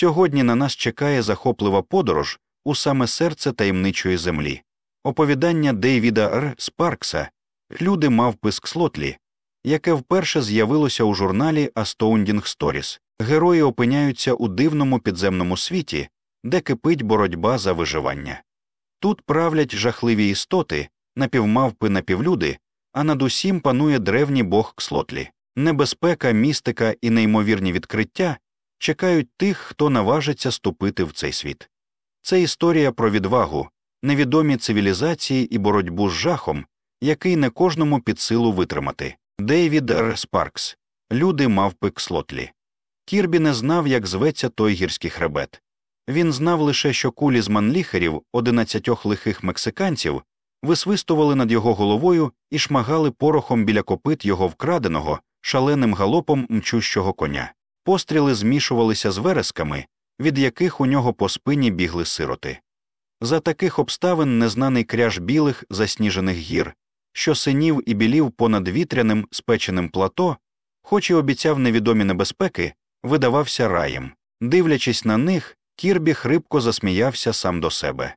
Сьогодні на нас чекає захоплива подорож у саме серце таємничої землі, оповідання Дейвіда Р. Спаркса Люди мавпи з Кслотлі, яке вперше з'явилося у журналі Astounding Stories. Герої опиняються у дивному підземному світі, де кипить боротьба за виживання. Тут правлять жахливі істоти, напівмавпи напівлюди, а над усім панує древній бог Кслотлі. Небезпека, містика і неймовірні відкриття чекають тих, хто наважиться ступити в цей світ. Це історія про відвагу, невідомі цивілізації і боротьбу з жахом, який не кожному під силу витримати. Дейвід Р. Спаркс Люди мавпи Кслотлі. Кірбі не знав, як зветься той гірський хребет. Він знав лише, що кулі з манліхерів, одинадцятьох лихих мексиканців, висвистували над його головою і шмагали порохом біля копит його вкраденого, шаленим галопом мчущого коня. Постріли змішувалися з вересками, від яких у нього по спині бігли сироти. За таких обставин незнаний кряж білих засніжених гір, що синів і білів понад вітряним спеченим плато, хоч і обіцяв невідомі небезпеки, видавався раєм. Дивлячись на них, Кірбі хрипко засміявся сам до себе.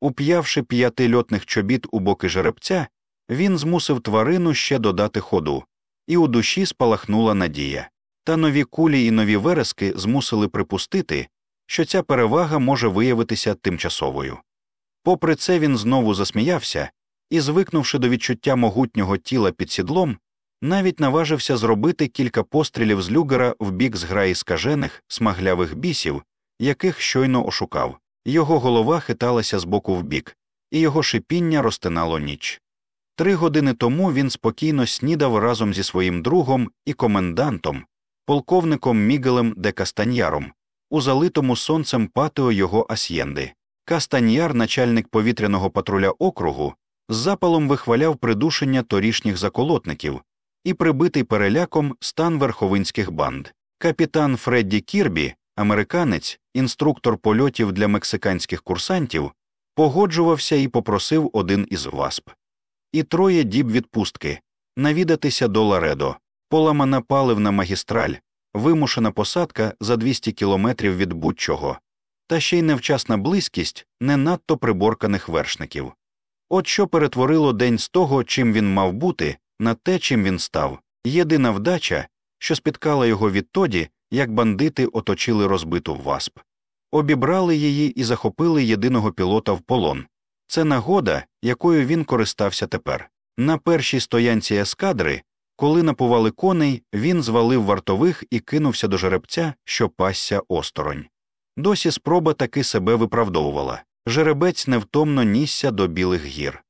Уп'явши п'яти льотних чобіт у боки жеребця, він змусив тварину ще додати ходу, і у душі спалахнула надія. Та нові кулі і нові верески змусили припустити, що ця перевага може виявитися тимчасовою. Попри це, він знову засміявся і, звикнувши до відчуття могутнього тіла під сідлом, навіть наважився зробити кілька пострілів з люгера в бік зграї скажених, смаглявих бісів, яких щойно ошукав. Його голова хиталася з боку в бік, і його шипіння розтинало ніч. Три години тому він спокійно снідав разом зі своїм другом і комендантом, полковником Мігелем де Кастаньяром, у залитому сонцем патіо його асьєнди. Кастаньяр, начальник повітряного патруля округу, з запалом вихваляв придушення торішніх заколотників і прибитий переляком стан верховинських банд. Капітан Фредді Кірбі, американець, інструктор польотів для мексиканських курсантів, погоджувався і попросив один із васп. І троє діб відпустки навідатися до Ларедо, поламана паливна магістраль, вимушена посадка за 200 кілометрів від будь-чого, та ще й невчасна близькість не надто приборканих вершників. От що перетворило день з того, чим він мав бути, на те, чим він став. Єдина вдача, що спіткала його відтоді, як бандити оточили розбиту васп. Обібрали її і захопили єдиного пілота в полон. Це нагода, якою він користався тепер. На першій стоянці ескадри, коли напували коней, він звалив вартових і кинувся до жеребця, що пасся осторонь. Досі спроба таки себе виправдовувала. Жеребець невтомно нісся до білих гір.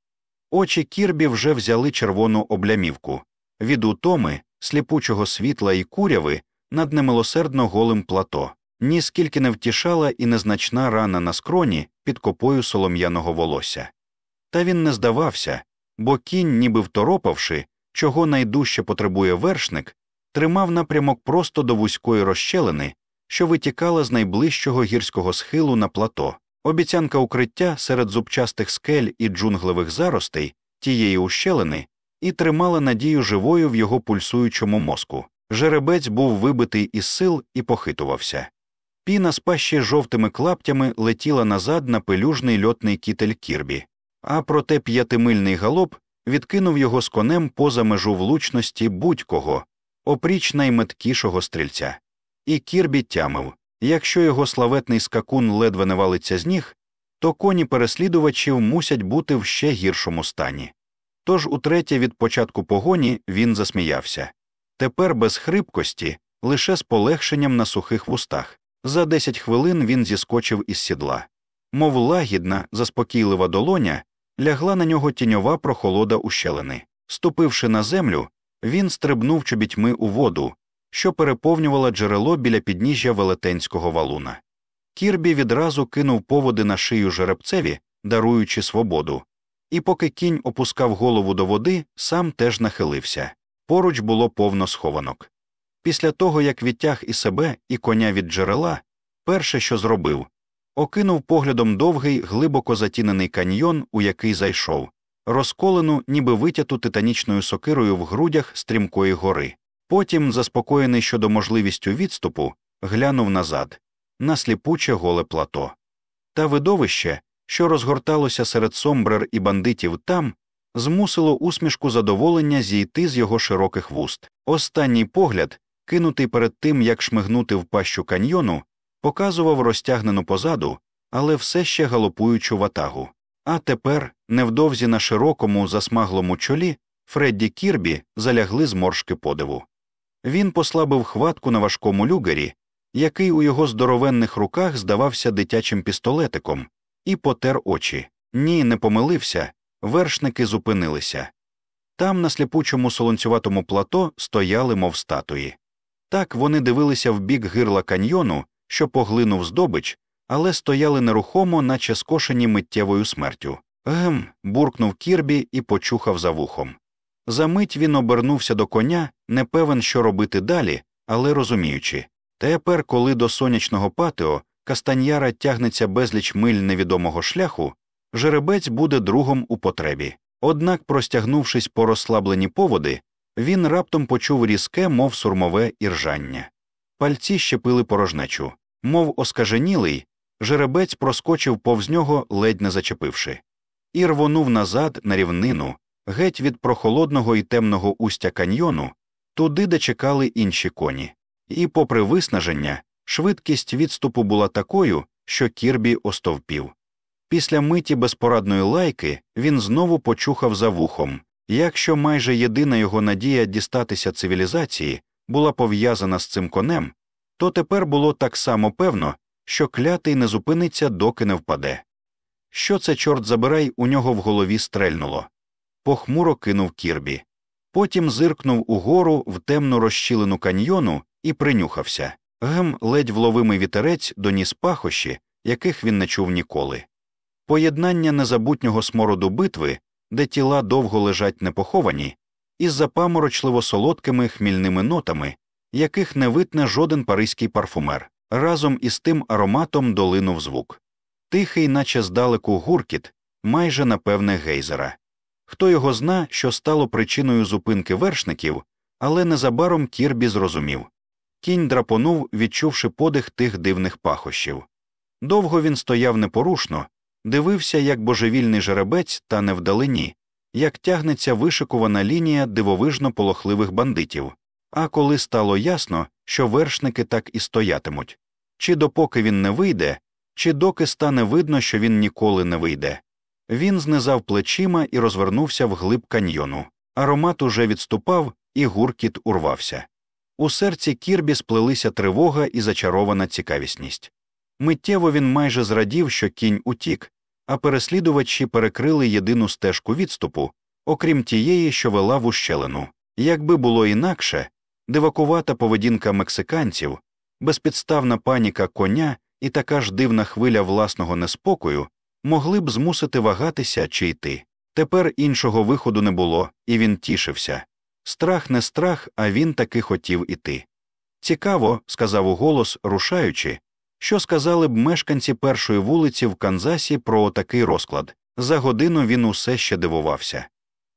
Очі Кірбі вже взяли червону облямівку від утоми, сліпучого світла і куряви над немилосердно голим плато, ніскільки не втішала і незначна рана на скроні під копою солом'яного волосся. Та він не здавався, бо кінь, ніби второпавши, чого найдужче потребує вершник, тримав напрямок просто до вузької розщелини, що витікала з найближчого гірського схилу на плато. Обіцянка укриття серед зубчастих скель і джунглевих заростей тієї ущелини і тримала надію живою в його пульсуючому мозку. Жеребець був вибитий із сил і похитувався. Піна з пащі жовтими клаптями летіла назад на пелюжний льотний кітель Кірбі, а проте п'ятимильний галоп відкинув його з конем поза межу влучності будь-кого, опріч найметкішого стрільця. І Кірбі тямив якщо його славетний скакун ледве не валиться з ніг, то коні переслідувачів мусять бути в ще гіршому стані. Тож утретє від початку погоні він засміявся. Тепер без хрипкості, лише з полегшенням на сухих вустах. За десять хвилин він зіскочив із сідла. Мов лагідна, заспокійлива долоня, лягла на нього тіньова прохолода ущелини. Ступивши на землю, він стрибнув чобітьми у воду, що переповнювала джерело біля підніжжя велетенського валуна. Кірбі відразу кинув поводи на шию жеребцеві, даруючи свободу, і поки кінь опускав голову до води, сам теж нахилився. Поруч було повно схованок. Після того, як відтяг і себе, і коня від джерела, перше, що зробив, окинув поглядом довгий, глибоко затінений каньйон, у який зайшов, розколену, ніби витяту титанічною сокирою в грудях стрімкої гори. Потім, заспокоєний щодо можливістю відступу, глянув назад на сліпуче голе плато. Та видовище, що розгорталося серед сомбрер і бандитів там, змусило усмішку задоволення зійти з його широких вуст. Останній погляд, кинутий перед тим, як шмигнути в пащу каньйону, показував розтягнену позаду, але все ще галопуючу ватагу. А тепер, невдовзі на широкому, засмаглому чолі, Фредді Кірбі залягли зморшки подиву. Він послабив хватку на важкому люгері, який у його здоровенних руках здавався дитячим пістолетиком, і потер очі. Ні, не помилився, вершники зупинилися. Там, на сліпучому солонцюватому плато, стояли, мов статуї. Так вони дивилися в бік гирла каньйону, що поглинув здобич, але стояли нерухомо, наче скошені миттєвою смертю. Гем. буркнув Кірбі і почухав за вухом. Замить він обернувся до коня, не певен, що робити далі, але розуміючи. Тепер, коли до сонячного патіо Кастаньяра тягнеться безліч миль невідомого шляху, жеребець буде другом у потребі. Однак, простягнувшись по розслаблені поводи, він раптом почув різке, мов сурмове іржання. Пальці щепили порожнечу, мов оскаженілий, жеребець проскочив повз нього, ледь не зачепивши, і рвонув назад на рівнину, геть від прохолодного і темного устя каньйону, туди, де чекали інші коні. І, попри виснаження, швидкість відступу була такою, що Кірбі остовпів. Після миті безпорадної лайки він знову почухав за вухом. Якщо майже єдина його надія дістатися цивілізації була пов'язана з цим конем, то тепер було так само певно, що клятий не зупиниться, доки не впаде. Що це, чорт забирай, у нього в голові стрельнуло. Похмуро кинув кірбі. Потім зиркнув угору в темну розщілену каньйону і принюхався. Гем ледь вловимий вітерець доніс пахощі, яких він не чув ніколи. Поєднання незабутнього смороду битви, де тіла довго лежать непоховані, із запаморочливо солодкими хмільними нотами, яких не витне жоден паризький парфумер, разом із тим ароматом долинув звук. Тихий, наче здалеку гуркіт, майже напевне гейзера. Хто його зна, що стало причиною зупинки вершників, але незабаром Кірбі зрозумів. Кінь драпонув, відчувши подих тих дивних пахощів. Довго він стояв непорушно, дивився, як божевільний жеребець та не вдалині, як тягнеться вишикувана лінія дивовижно полохливих бандитів. А коли стало ясно, що вершники так і стоятимуть, чи допоки він не вийде, чи доки стане видно, що він ніколи не вийде. Він знизав плечима і розвернувся вглиб каньйону. Аромат уже відступав, і гуркіт урвався. У серці Кірбі сплелися тривога і зачарована цікавісність. Миттєво він майже зрадів, що кінь утік, а переслідувачі перекрили єдину стежку відступу, окрім тієї, що вела в ущелину. Якби було інакше, дивакувата поведінка мексиканців, безпідставна паніка коня і така ж дивна хвиля власного неспокою могли б змусити вагатися чи йти. Тепер іншого виходу не було, і він тішився. Страх не страх, а він таки хотів іти. Цікаво, сказав уголос, рушаючи, що сказали б мешканці першої вулиці в Канзасі про такий розклад. За годину він усе ще дивувався.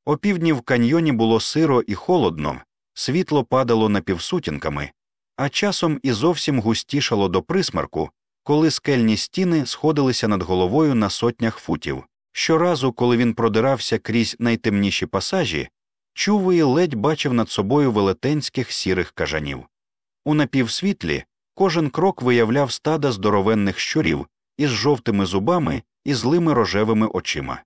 Опівдні в каньйоні було сиро і холодно, світло падало напівсутінками, а часом і зовсім густішало до присмарку, коли скельні стіни сходилися над головою на сотнях футів. Щоразу, коли він продирався крізь найтемніші пасажі, чувий ледь бачив над собою велетенських сірих кажанів. У напівсвітлі кожен крок виявляв стада здоровенних щурів із жовтими зубами і злими рожевими очима.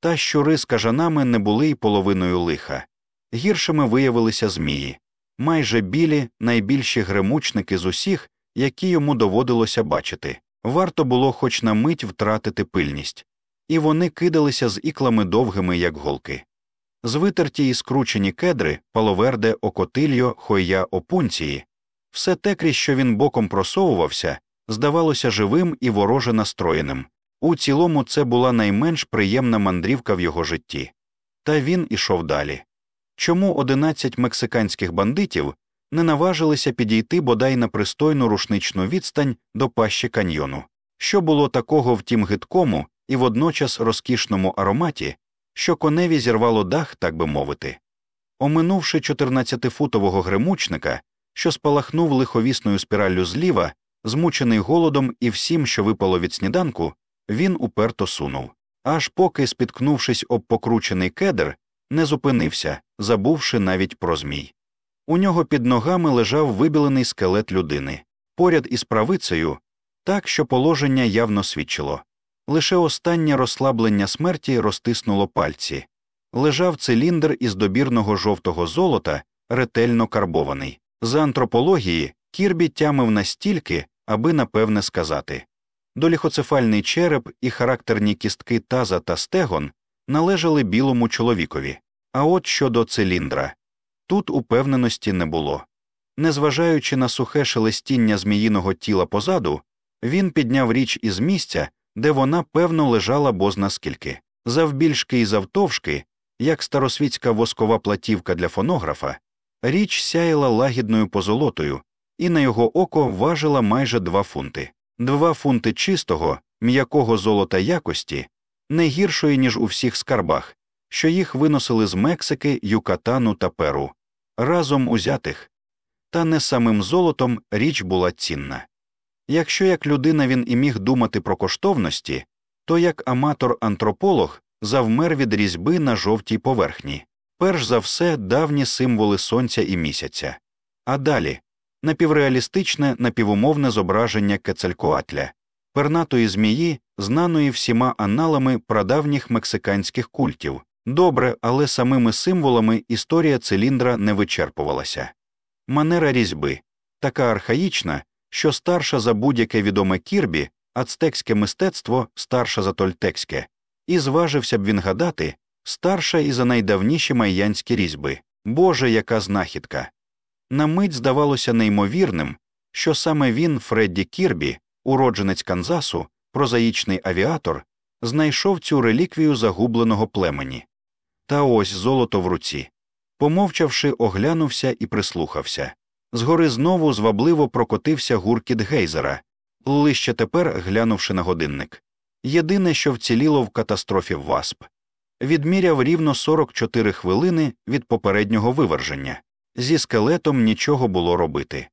Та щури з кажанами не були й половиною лиха. Гіршими виявилися змії, майже білі, найбільші гремучники з усіх, які йому доводилося бачити. Варто було хоч на мить втратити пильність, і вони кидалися з іклами довгими, як голки. Звитерті і скручені кедри, паловерде, окотильо, хойя опунції, все те, крізь що він боком просовувався, здавалося живим і вороже настроєним. У цілому це була найменш приємна мандрівка в його житті. Та він ішов далі. Чому одинадцять мексиканських бандитів не наважилися підійти бодай на пристойну рушничну відстань до пащі каньйону? Що було такого в тім гидкому і водночас розкішному ароматі, що коневі зірвало дах, так би мовити? Оминувши 14-футового гремучника, що спалахнув лиховісною спіраллю зліва, Змучений голодом і всім, що випало від сніданку, він уперто сунув. Аж поки, спіткнувшись об покручений кедр, не зупинився, забувши навіть про змій. У нього під ногами лежав вибілений скелет людини, поряд із правицею, так що положення явно свідчило. Лише останнє розслаблення смерті розтиснуло пальці. Лежав циліндр із добірного жовтого золота, ретельно карбований. За антропології Кірбі тямив настільки, аби напевне сказати. Доліхоцефальний череп і характерні кістки таза та стегон належали білому чоловікові, а от щодо циліндра. Тут упевненості не було. Незважаючи на сухе шелестіння зміїного тіла позаду, він підняв річ із місця, де вона певно лежала бозна скільки, завбільшки і завтовшки, як старосвітська воскова платівка для фонографа, річ сяяла лагідною позолотою, і на його око важила майже два фунти, два фунти чистого, м'якого золота якості, не гіршої, ніж у всіх скарбах, що їх виносили з Мексики, Юкатану та Перу, разом узятих. Та не самим золотом річ була цінна. Якщо як людина він і міг думати про коштовності, то як аматор-антрополог завмер від різьби на жовтій поверхні, перш за все давні символи сонця і місяця, а далі. Напівреалістичне напівумовне зображення Кецалькоатля, пернатої змії, знаної всіма аналами прадавніх мексиканських культів. Добре, але самими символами історія циліндра не вичерпувалася. Манера різьби така архаїчна, що старша за будь-яке відоме кірбі, ацтекське мистецтво старша за тольтекське, і зважився б він гадати, старша і за найдавніші майянські різьби. Боже, яка знахідка! На мить здавалося неймовірним, що саме він, Фредді Кірбі, уродженець Канзасу, прозаїчний авіатор, знайшов цю реліквію загубленого племені. Та ось золото в руці. Помовчавши, оглянувся і прислухався. Згори знову звабливо прокотився гуркіт гейзера, лише тепер глянувши на годинник. Єдине, що вціліло в катастрофі ВАСП. Відміряв рівно 44 хвилини від попереднього виверження. Зі скелетом нічого було робити.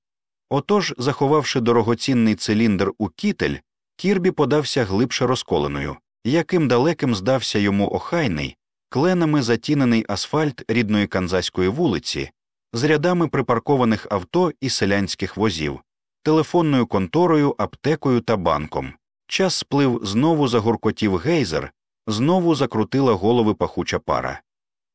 Отож, заховавши дорогоцінний циліндр у кітель, Кірбі подався глибше розколеною, яким далеким здався йому охайний, кленами затінений асфальт рідної канзаської вулиці, з рядами припаркованих авто і селянських возів, телефонною конторою, аптекою та банком. Час сплив, знову загуркотів гейзер, знову закрутила голови пахуча пара.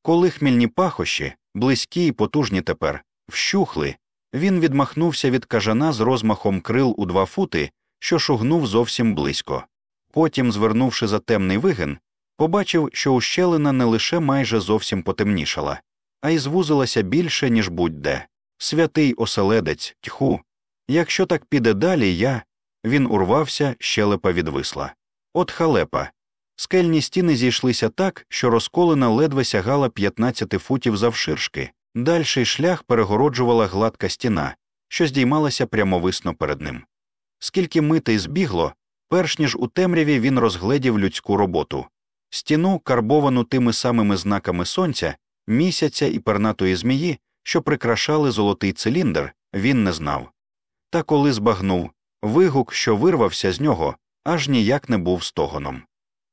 Коли хмільні пахощі, близькі й потужні тепер, вщухли, він відмахнувся від кажана з розмахом крил у два фути, що шугнув зовсім близько. Потім, звернувши за темний вигин, побачив, що ущелина не лише майже зовсім потемнішала, а й звузилася більше, ніж будь-де. Святий оселедець, тьху. Якщо так піде далі, я. Він урвався, щелепа відвисла. От халепа. Скельні стіни зійшлися так, що розколена ледве сягала 15 футів завширшки. Дальший шлях перегороджувала гладка стіна, що здіймалася прямовисно перед ним. Скільки митей збігло, перш ніж у темряві він розгледів людську роботу. Стіну, карбовану тими самими знаками сонця, місяця і пернатої змії, що прикрашали золотий циліндр, він не знав. Та коли збагнув, вигук, що вирвався з нього, аж ніяк не був стогоном.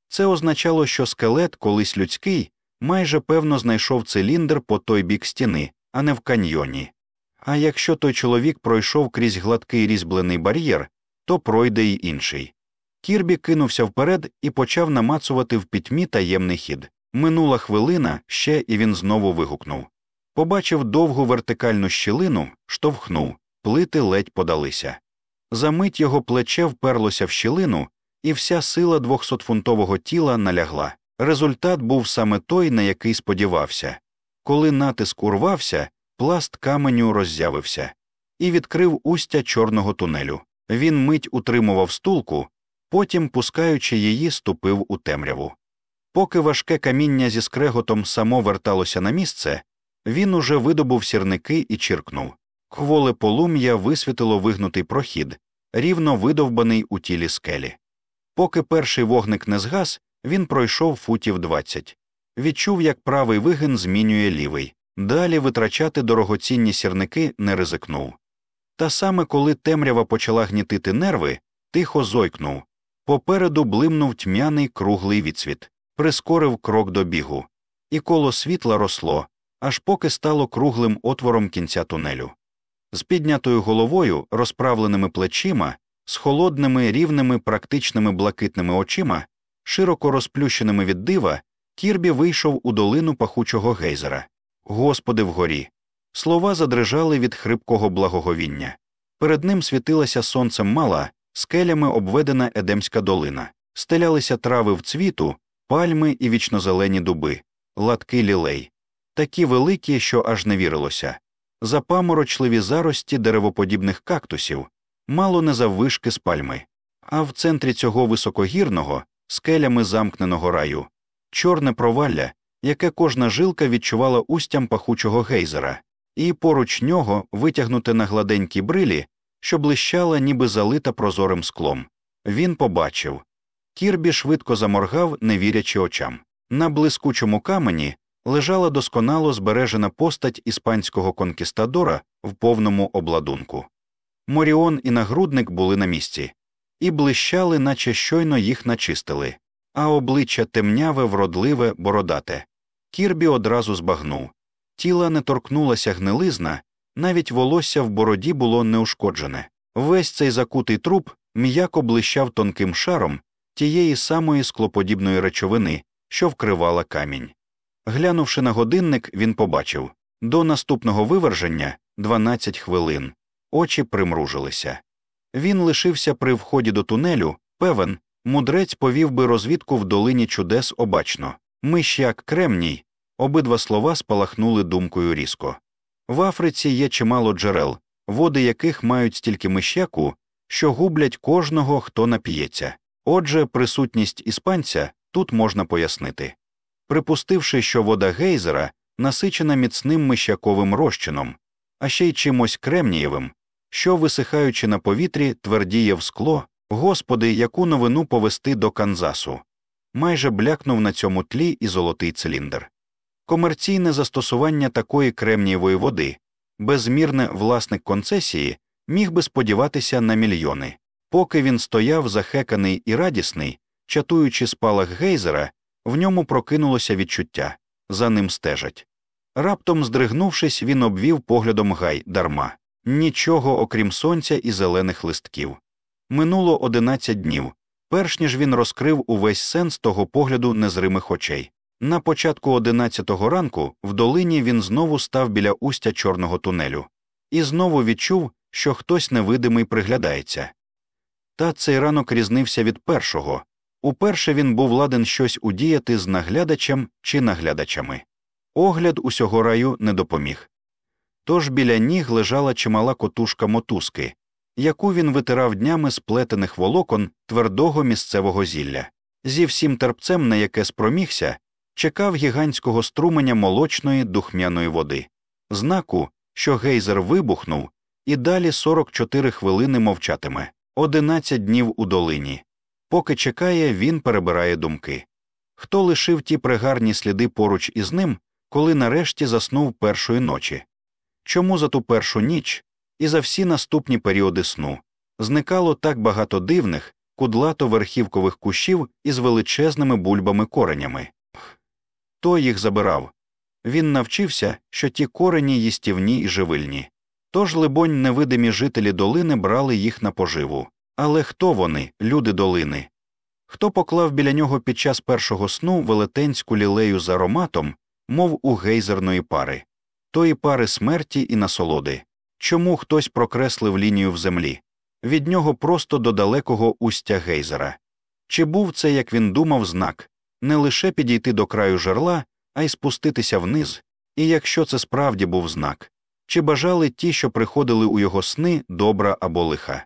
Це означало, що скелет, колись людський, майже певно знайшов циліндр по той бік стіни, а не в каньйоні. А якщо той чоловік пройшов крізь гладкий різьблений бар'єр, то пройде й інший. Кірбі кинувся вперед і почав намацувати в пітьмі таємний хід. Минула хвилина ще і він знову вигукнув. Побачив довгу вертикальну щілину, штовхнув, плити ледь подалися. Замить його плече вперлося в щілину, і вся сила двохсотфунтового тіла налягла. Результат був саме той, на який сподівався. Коли натиск урвався, пласт каменю роззявився і відкрив устя чорного тунелю. Він мить утримував стулку, потім, пускаючи її, ступив у темряву. Поки важке каміння зі скреготом само верталося на місце, він уже видобув сірники і чиркнув. Кволе полум'я висвітило вигнутий прохід, рівно видовбаний у тілі скелі. Поки перший вогник не згас, він пройшов футів двадцять. Відчув, як правий вигин змінює лівий. Далі витрачати дорогоцінні сірники не ризикнув. Та саме коли темрява почала гнітити нерви, тихо зойкнув. Попереду блимнув тьмяний круглий відсвіт, прискорив крок до бігу, і коло світла росло, аж поки стало круглим отвором кінця тунелю. З піднятою головою, розправленими плечима, з холодними, рівними, практичними блакитними очима, широко розплющеними від дива, Кірбі вийшов у долину пахучого гейзера. Господи вгорі. Слова задрижали від хрипкого благоговіння. Перед ним світилася сонцем мала, скелями обведена Едемська долина, стелялися трави в цвіту, пальми і вічнозелені дуби, латки лілей, такі великі, що аж не вірилося, запаморочливі зарості деревоподібних кактусів, мало не заввишки з пальми, а в центрі цього високогірного, скелями замкненого раю, чорне провалля, яке кожна жилка відчувала устям пахучого гейзера, і поруч нього витягнуте на гладенькій брилі, що блищала, ніби залита прозорим склом. Він побачив. Кірбі швидко заморгав, не вірячи очам. На блискучому камені лежала досконало збережена постать іспанського конкістадора в повному обладунку. Моріон і нагрудник були на місці, і блищали, наче щойно їх начистили, а обличчя темняве, вродливе, бородате. Кірбі одразу збагнув. Тіла не торкнулася гнилизна, навіть волосся в бороді було неушкоджене. Весь цей закутий труп м'яко блищав тонким шаром тієї самої склоподібної речовини, що вкривала камінь. Глянувши на годинник, він побачив до наступного виверження 12 хвилин, очі примружилися. Він лишився при вході до тунелю, певен, мудрець повів би розвідку в долині чудес обачно. Мищак кремній, обидва слова спалахнули думкою різко. В Африці є чимало джерел, води яких мають стільки мишяку, що гублять кожного, хто нап'ється. Отже, присутність іспанця тут можна пояснити. Припустивши, що вода гейзера насичена міцним мишяковим розчином, а ще й чимось кремнієвим, що, висихаючи на повітрі, твердіє в скло, господи, яку новину повести до Канзасу. Майже блякнув на цьому тлі і золотий циліндр. Комерційне застосування такої кремнієвої води, безмірне власник концесії, міг би сподіватися на мільйони. Поки він стояв захеканий і радісний, чатуючи спалах гейзера, в ньому прокинулося відчуття за ним стежать. Раптом, здригнувшись, він обвів поглядом гай дарма нічого окрім сонця і зелених листків. Минуло одинадцять днів, перш ніж він розкрив увесь сенс того погляду незримих очей. На початку одинадцятого ранку в долині він знову став біля устя чорного тунелю і знову відчув, що хтось невидимий приглядається. Та цей ранок різнився від першого уперше він був ладен щось удіяти з наглядачем чи наглядачами. Огляд усього раю не допоміг. Тож біля ніг лежала чимала котушка мотузки, яку він витирав днями з плетених волокон твердого місцевого зілля. Зі всім терпцем, на яке спромігся, чекав гігантського струменя молочної духмяної води, знаку, що гейзер вибухнув, і далі 44 хвилини мовчатиме, 11 днів у долині. Поки чекає, він перебирає думки. Хто лишив ті пригарні сліди поруч із ним, коли нарешті заснув першої ночі? Чому за ту першу ніч і за всі наступні періоди сну зникало так багато дивних, кудлато верхівкових кущів із величезними бульбами коренями? Хто їх забирав? Він навчився, що ті корені їстівні і живильні. Тож, либонь, невидимі жителі долини брали їх на поживу. Але хто вони, люди долини? Хто поклав біля нього під час першого сну велетенську лілею з ароматом, мов у гейзерної пари, тої пари смерті і насолоди? Чому хтось прокреслив лінію в землі? Від нього просто до далекого устя гейзера? Чи був це, як він думав, знак не лише підійти до краю жерла, а й спуститися вниз, і якщо це справді був знак, чи бажали ті, що приходили у його сни, добра або лиха?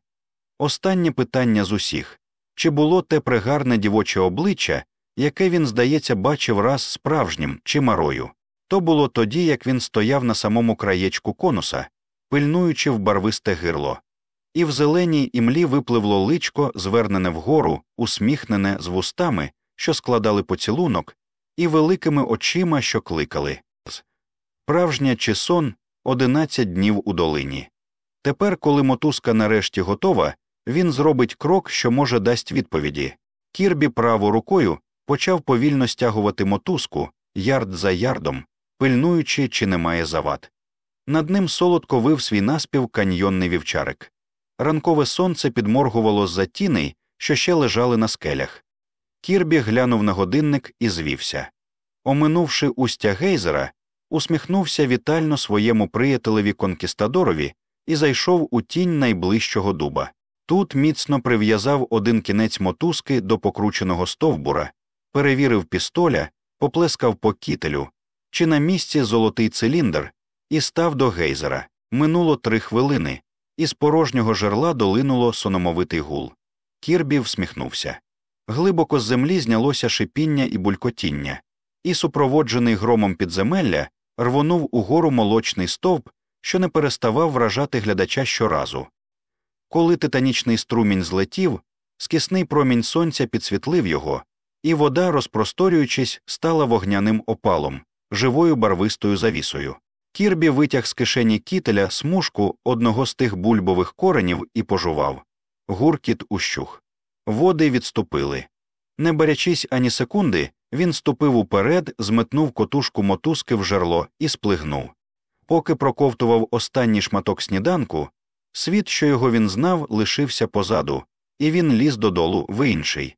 Останнє питання з усіх чи було те пригарне дівоче обличчя, яке він, здається, бачив раз справжнім чи марою, то було тоді, як він стояв на самому краєчку конуса, пильнуючи в барвисте гирло, і в зеленій імлі випливло личко, звернене вгору, усміхнене з вустами, що складали поцілунок, і великими очима, що кликали. Справжня чи сон одинадцять днів у долині. Тепер, коли мотузка нарешті готова, він зробить крок, що може дасть відповіді. Кірбі правою рукою почав повільно стягувати мотузку, ярд за ярдом, пильнуючи, чи немає завад. Над ним солодко вив свій наспів каньйонний вівчарик. Ранкове сонце підморгувало за тіней, що ще лежали на скелях. Кірбі глянув на годинник і звівся. Оминувши устя гейзера, усміхнувся вітально своєму приятелеві конкістадорові і зайшов у тінь найближчого дуба. Тут міцно прив'язав один кінець мотузки до покрученого стовбура, перевірив пістоля, поплескав по кітелю, чи на місці золотий циліндр, і став до гейзера. Минуло три хвилини, і з порожнього жерла долинуло сономовитий гул. Кірбі всміхнувся. Глибоко з землі знялося шипіння і булькотіння, і, супроводжений громом підземелля, рвонув угору молочний стовп, що не переставав вражати глядача щоразу. Коли титанічний струмінь злетів, скісний промінь сонця підсвітлив його, і вода, розпросторюючись, стала вогняним опалом, живою барвистою завісою. Кірбі витяг з кишені кітеля смужку одного з тих бульбових коренів і пожував. Гуркіт ущух. Води відступили. Не барячись ані секунди, він ступив уперед, зметнув котушку мотузки в жерло і сплигнув. Поки проковтував останній шматок сніданку, світ, що його він знав, лишився позаду, і він ліз додолу в інший.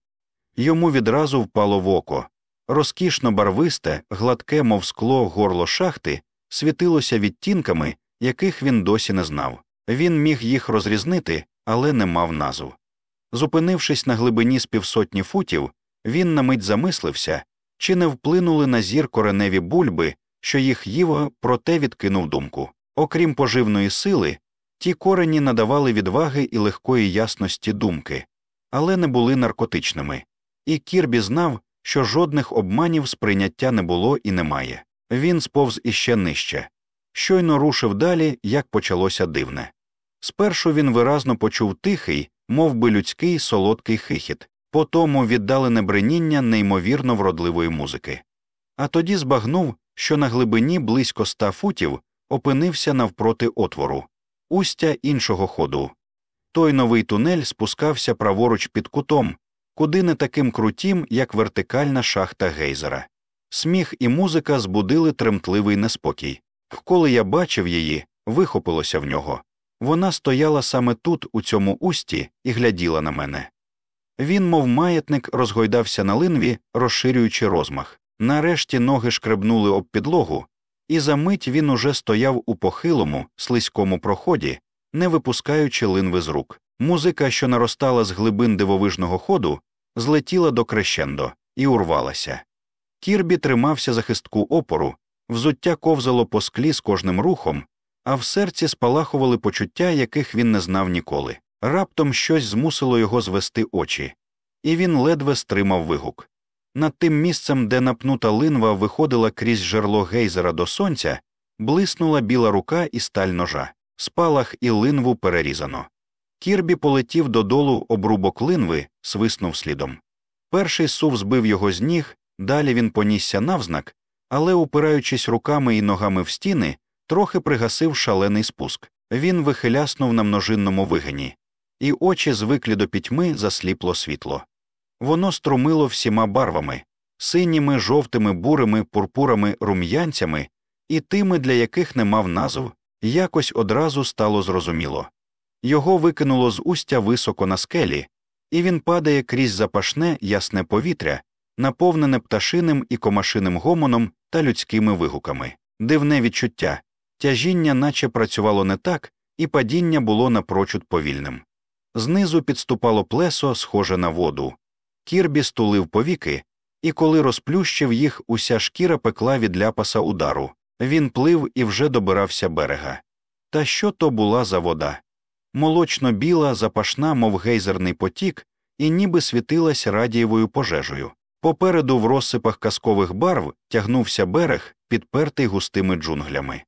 Йому відразу впало в око. Розкішно барвисте, гладке, мов скло, горло шахти, світилося відтінками, яких він досі не знав. Він міг їх розрізнити, але не мав назв. Зупинившись на глибині з півсотні футів, він на мить замислився, чи не вплинули на зір кореневі бульби, що їх їв, проте відкинув думку. Окрім поживної сили, ті корені надавали відваги і легкої ясності думки, але не були наркотичними, і Кірбі знав, що жодних обманів сприйняття не було і немає. Він сповз іще нижче. Щойно рушив далі, як почалося дивне. Спершу він виразно почув тихий, мов би людський солодкий хихіт, по тому віддалене бреніння неймовірно вродливої музики. А тоді збагнув, що на глибині близько ста футів опинився навпроти отвору, устя іншого ходу. Той новий тунель спускався праворуч під кутом, куди не таким крутім, як вертикальна шахта гейзера. Сміх і музика збудили тремтливий неспокій. Коли я бачив її, вихопилося в нього. Вона стояла саме тут, у цьому усті, і гляділа на мене. Він, мов маятник, розгойдався на линві, розширюючи розмах. Нарешті ноги шкребнули об підлогу, і за мить він уже стояв у похилому, слизькому проході, не випускаючи линви з рук. Музика, що наростала з глибин дивовижного ходу, злетіла до крещендо і урвалася. Кірбі тримався за хистку опору, взуття ковзало по склі з кожним рухом, а в серці спалахували почуття, яких він не знав ніколи. Раптом щось змусило його звести очі, і він ледве стримав вигук. Над тим місцем, де напнута линва виходила крізь жерло гейзера до сонця, блиснула біла рука і сталь ножа, спалах і линву перерізано. Кірбі полетів додолу обрубок линви, свиснув слідом. Перший сув збив його з ніг, далі він понісся навзнак, але, упираючись руками і ногами в стіни, трохи пригасив шалений спуск. Він вихиляснув на множинному вигині, і очі, звиклі до пітьми, засліпло світло. Воно струмило всіма барвами синіми, жовтими, бурими, пурпурами, рум'янцями і тими, для яких не мав назв, якось одразу стало зрозуміло. Його викинуло з устя високо на скелі, і він падає крізь запашне ясне повітря, наповнене пташиним і комашиним гомоном та людськими вигуками. Дивне відчуття тяжіння, наче працювало не так, і падіння було напрочуд повільним. Знизу підступало плесо, схоже на воду. Кірбі стулив повіки, і коли розплющив їх, уся шкіра пекла від ляпаса удару. Він плив і вже добирався берега. Та що то була за вода? Молочно біла, запашна, мов гейзерний потік, і ніби світилась радієвою пожежею. Попереду в розсипах казкових барв тягнувся берег, підпертий густими джунглями.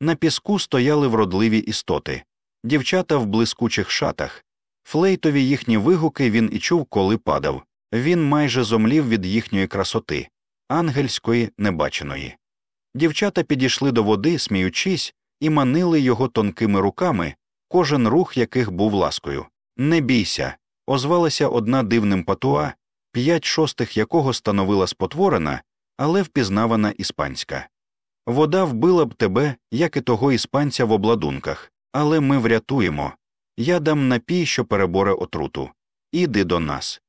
На піску стояли вродливі істоти, дівчата в блискучих шатах. Флейтові їхні вигуки він і чув, коли падав. Він майже зомлів від їхньої красоти, ангельської небаченої. Дівчата підійшли до води, сміючись, і манили його тонкими руками, кожен рух яких був ласкою. Не бійся, озвалася одна дивним патуа, п'ять шостих якого становила спотворена, але впізнавана іспанська. Вода вбила б тебе, як і того іспанця в обладунках, але ми врятуємо. Я дам напій, що переборе отруту. Іди до нас.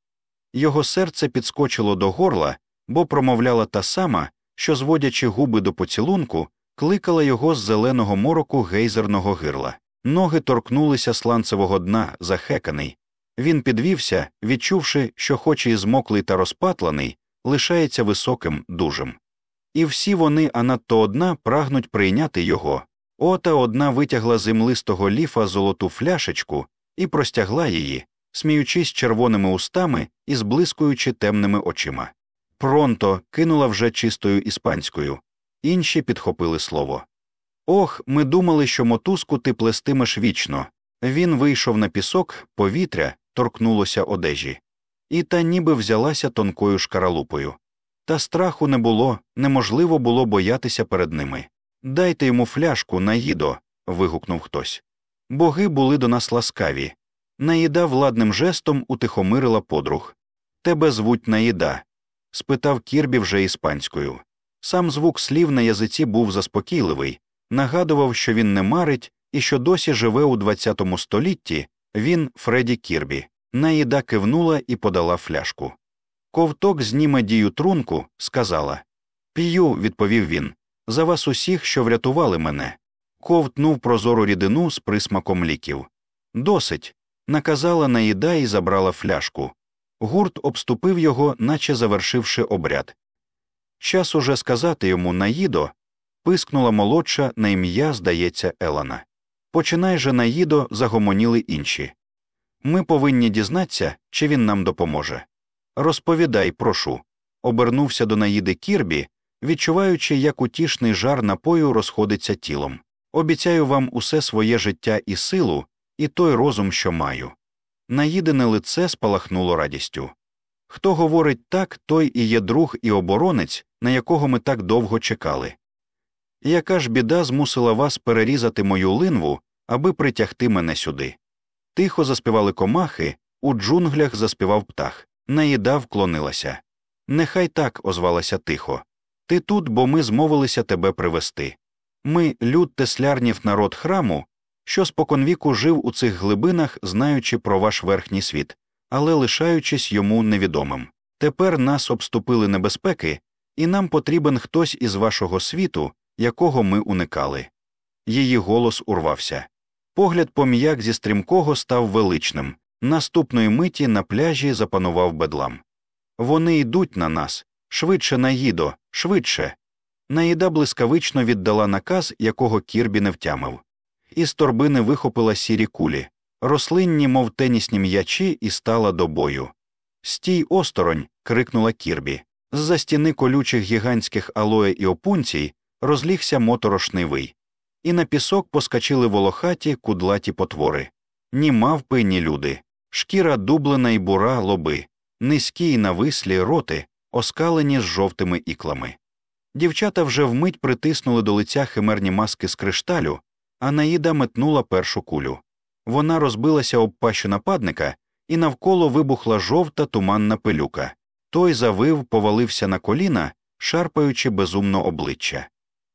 Його серце підскочило до горла, бо промовляла та сама, що, зводячи губи до поцілунку, кликала його з зеленого мороку гейзерного гирла. Ноги торкнулися сланцевого дна, захеканий. Він підвівся, відчувши, що, хоч і змоклий та розпатланий, лишається високим, дужим. І всі вони, а надто одна, прагнуть прийняти його. Ота одна витягла з імлистого ліфа золоту фляшечку і простягла її, сміючись червоними устами і зблискуючи темними очима. Пронто кинула вже чистою іспанською, інші підхопили слово. Ох, ми думали, що мотузку ти плестимеш вічно. Він вийшов на пісок, повітря торкнулося одежі, і та ніби взялася тонкою шкаралупою. Та страху не було, неможливо було боятися перед ними. Дайте йому фляжку, наїдо. вигукнув хтось. Боги були до нас ласкаві. Наїда владним жестом утихомирила подруг. Тебе звуть Наїда? спитав Кірбі вже іспанською. Сам звук слів на язиці був заспокійливий, нагадував, що він не марить і що досі живе у ХХ столітті він Фредді Кірбі. Наїда кивнула і подала фляжку. Ковток зніме дію трунку, сказала. П'ю, відповів він, за вас усіх, що врятували мене. Ковтнув прозору рідину з присмаком ліків. Досить. Наказала наїда і забрала фляжку. Гурт обступив його, наче завершивши обряд. Час уже сказати йому наїдо, пискнула молодша на ім'я, здається, Елана. Починай же наїдо, загомоніли інші. Ми повинні дізнатися, чи він нам допоможе. Розповідай, прошу. Обернувся до наїди Кірбі, відчуваючи, як утішний жар напою розходиться тілом. Обіцяю вам усе своє життя і силу, і той розум, що маю. Наїдене лице спалахнуло радістю. Хто говорить так, той і є друг і оборонець, на якого ми так довго чекали. Яка ж біда змусила вас перерізати мою линву, аби притягти мене сюди? Тихо заспівали комахи, у джунглях заспівав птах. Наїда вклонилася. Нехай так озвалася тихо. Ти тут, бо ми змовилися тебе привести. Ми, люд теслярнів народ храму, що споконвіку жив у цих глибинах, знаючи про ваш верхній світ, але лишаючись йому невідомим. Тепер нас обступили небезпеки, і нам потрібен хтось із вашого світу, якого ми уникали. Її голос урвався. Погляд пом'як зі стрімкого став величним. Наступної миті на пляжі запанував бедлам. Вони йдуть на нас, швидше наїдо, швидше. Наїда блискавично віддала наказ, якого Кірбі не втямив. Із торбини вихопила сірі кулі, рослинні, мов тенісні м'ячі, і стала до бою. Стій осторонь. крикнула Кірбі. З за стіни колючих гігантських алоє і опунцій розлігся моторошний вий. І на пісок поскочили волохаті кудлаті потвори. Ні мавпи, ні люди, шкіра дублена й бура лоби, низькі й навислі роти, оскалені з жовтими іклами. Дівчата вже вмить притиснули до лиця химерні маски з кришталю, а Наїда метнула першу кулю. Вона розбилася об пащу нападника, і навколо вибухла жовта туманна пилюка. Той завив, повалився на коліна, шарпаючи безумно обличчя.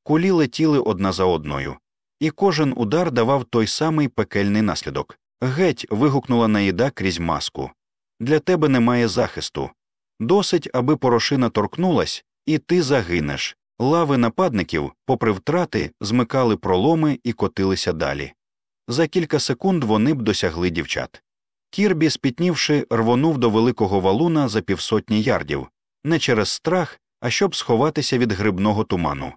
Кулі летіли одна за одною, і кожен удар давав той самий пекельний наслідок. Геть. вигукнула Наїда крізь маску. Для тебе немає захисту. Досить, аби порошина торкнулась, і ти загинеш. Лави нападників, попри втрати, змикали проломи і котилися далі. За кілька секунд вони б досягли дівчат. Кірбі, спітнівши, рвонув до великого валуна за півсотні ярдів, не через страх, а щоб сховатися від грибного туману.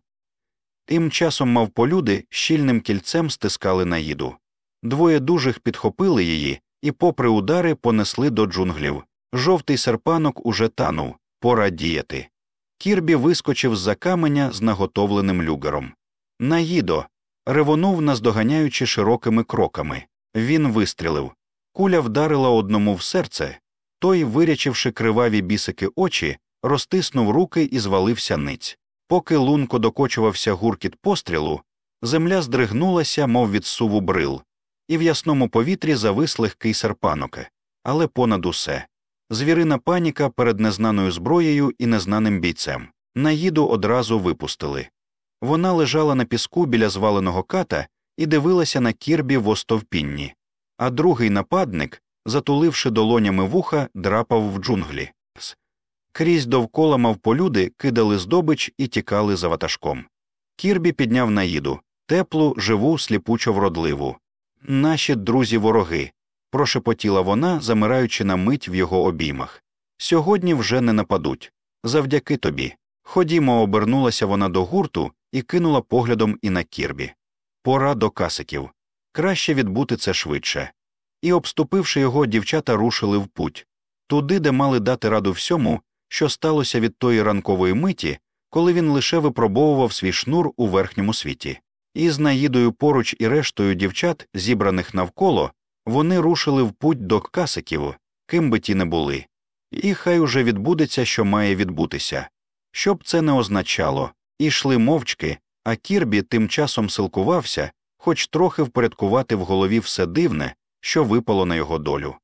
Тим часом мавполюди щільним кільцем стискали наїду. Двоє дужих підхопили її і, попри удари, понесли до джунглів. Жовтий серпанок уже танув, пора діяти. Кірбі вискочив з за каменя з наготовленим люгером. Наїдо. ревонув, наздоганяючи широкими кроками. Він вистрілив. Куля вдарила одному в серце. Той, вирячивши криваві бісики очі, розтиснув руки і звалився ниць. Поки лунко докочувався гуркіт пострілу, земля здригнулася, мов від суву брил. і в ясному повітрі завис легкий серпанок, але понад усе звірина паніка перед незнаною зброєю і незнаним бійцем. Наїду одразу випустили. Вона лежала на піску біля зваленого ката і дивилася на кірбі в остовпінні, а другий нападник, затуливши долонями вуха, драпав в джунглі. Крізь довкола мавполюди кидали здобич і тікали за ватажком. Кірбі підняв наїду теплу, живу, сліпучо вродливу. Наші друзі вороги. прошепотіла вона, замираючи на мить в його обіймах. Сьогодні вже не нападуть. Завдяки тобі. Ходімо, обернулася вона до гурту і кинула поглядом і на кірбі. Пора до касиків. Краще відбути це швидше. І, обступивши його, дівчата рушили в путь туди, де мали дати раду всьому, що сталося від тої ранкової миті, коли він лише випробовував свій шнур у верхньому світі. І з наїдою поруч і рештою дівчат, зібраних навколо, вони рушили в путь до касиків, ким би ті не були. І хай уже відбудеться, що має відбутися. Щоб це не означало, і йшли мовчки, а Кірбі тим часом силкувався, хоч трохи впорядкувати в голові все дивне, що випало на його долю.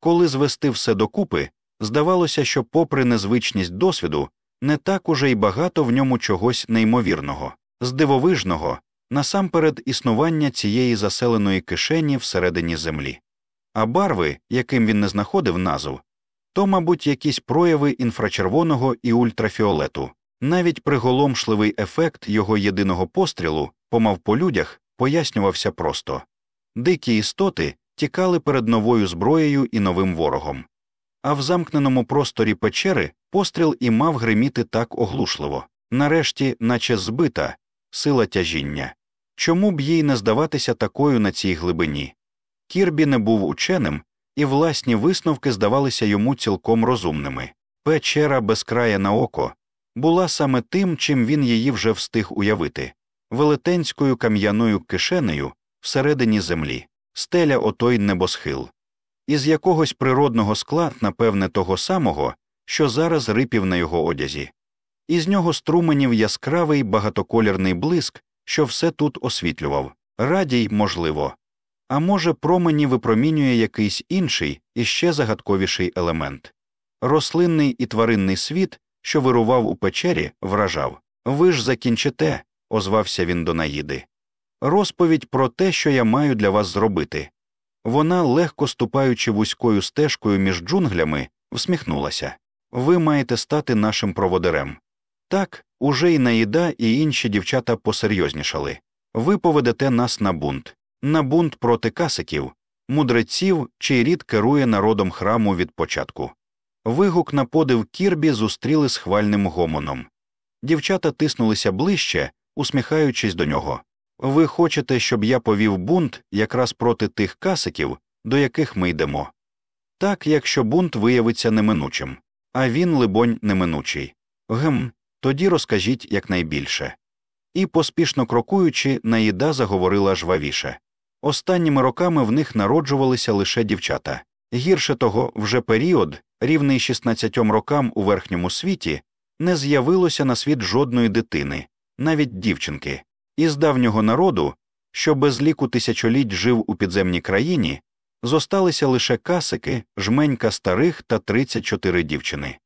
Коли звести все докупи, здавалося, що, попри незвичність досвіду, не так уже й багато в ньому чогось неймовірного, здивовижного, насамперед існування цієї заселеної кишені всередині землі. А барви, яким він не знаходив назв, то, мабуть, якісь прояви інфрачервоного і ультрафіолету. Навіть приголомшливий ефект його єдиного пострілу, помав по людях, пояснювався просто дикі істоти тікали перед новою зброєю і новим ворогом. А в замкненому просторі печери постріл і мав гриміти так оглушливо, нарешті, наче збита, сила тяжіння. Чому б їй не здаватися такою на цій глибині? Кірбі не був ученим, і власні висновки здавалися йому цілком розумними. Печера безкрая на око була саме тим, чим він її вже встиг уявити велетенською кам'яною кишенею всередині землі, стеля отой небосхил, із якогось природного скла, напевне, того самого, що зараз рипів на його одязі. Із нього струменів яскравий багатоколірний блиск, що все тут освітлював, радій, можливо, а може, промені випромінює якийсь інший і ще загадковіший елемент. Рослинний і тваринний світ, що вирував у печері, вражав. Ви ж закінчите, озвався він до Наїди. Розповідь про те, що я маю для вас зробити. Вона, легко ступаючи вузькою стежкою між джунглями, всміхнулася Ви маєте стати нашим проводирем. Так, уже й Наїда, і інші дівчата посерйознішали. Ви поведете нас на бунт, на бунт проти касиків, мудреців, чий рід керує народом храму від початку. Вигук на подив кірбі зустріли схвальним гомоном. Дівчата тиснулися ближче, усміхаючись до нього. Ви хочете, щоб я повів бунт якраз проти тих касиків, до яких ми йдемо. Так, якщо бунт виявиться неминучим, а він, либонь, неминучий. Гм, тоді розкажіть якнайбільше. І, поспішно крокуючи, наїда заговорила жвавіше. Останніми роками в них народжувалися лише дівчата. Гірше того, вже період, рівний 16 рокам у верхньому світі, не з'явилося на світ жодної дитини, навіть дівчинки. Із давнього народу, що без ліку тисячоліть жив у підземній країні, зосталися лише касики, жменька старих та 34 дівчини,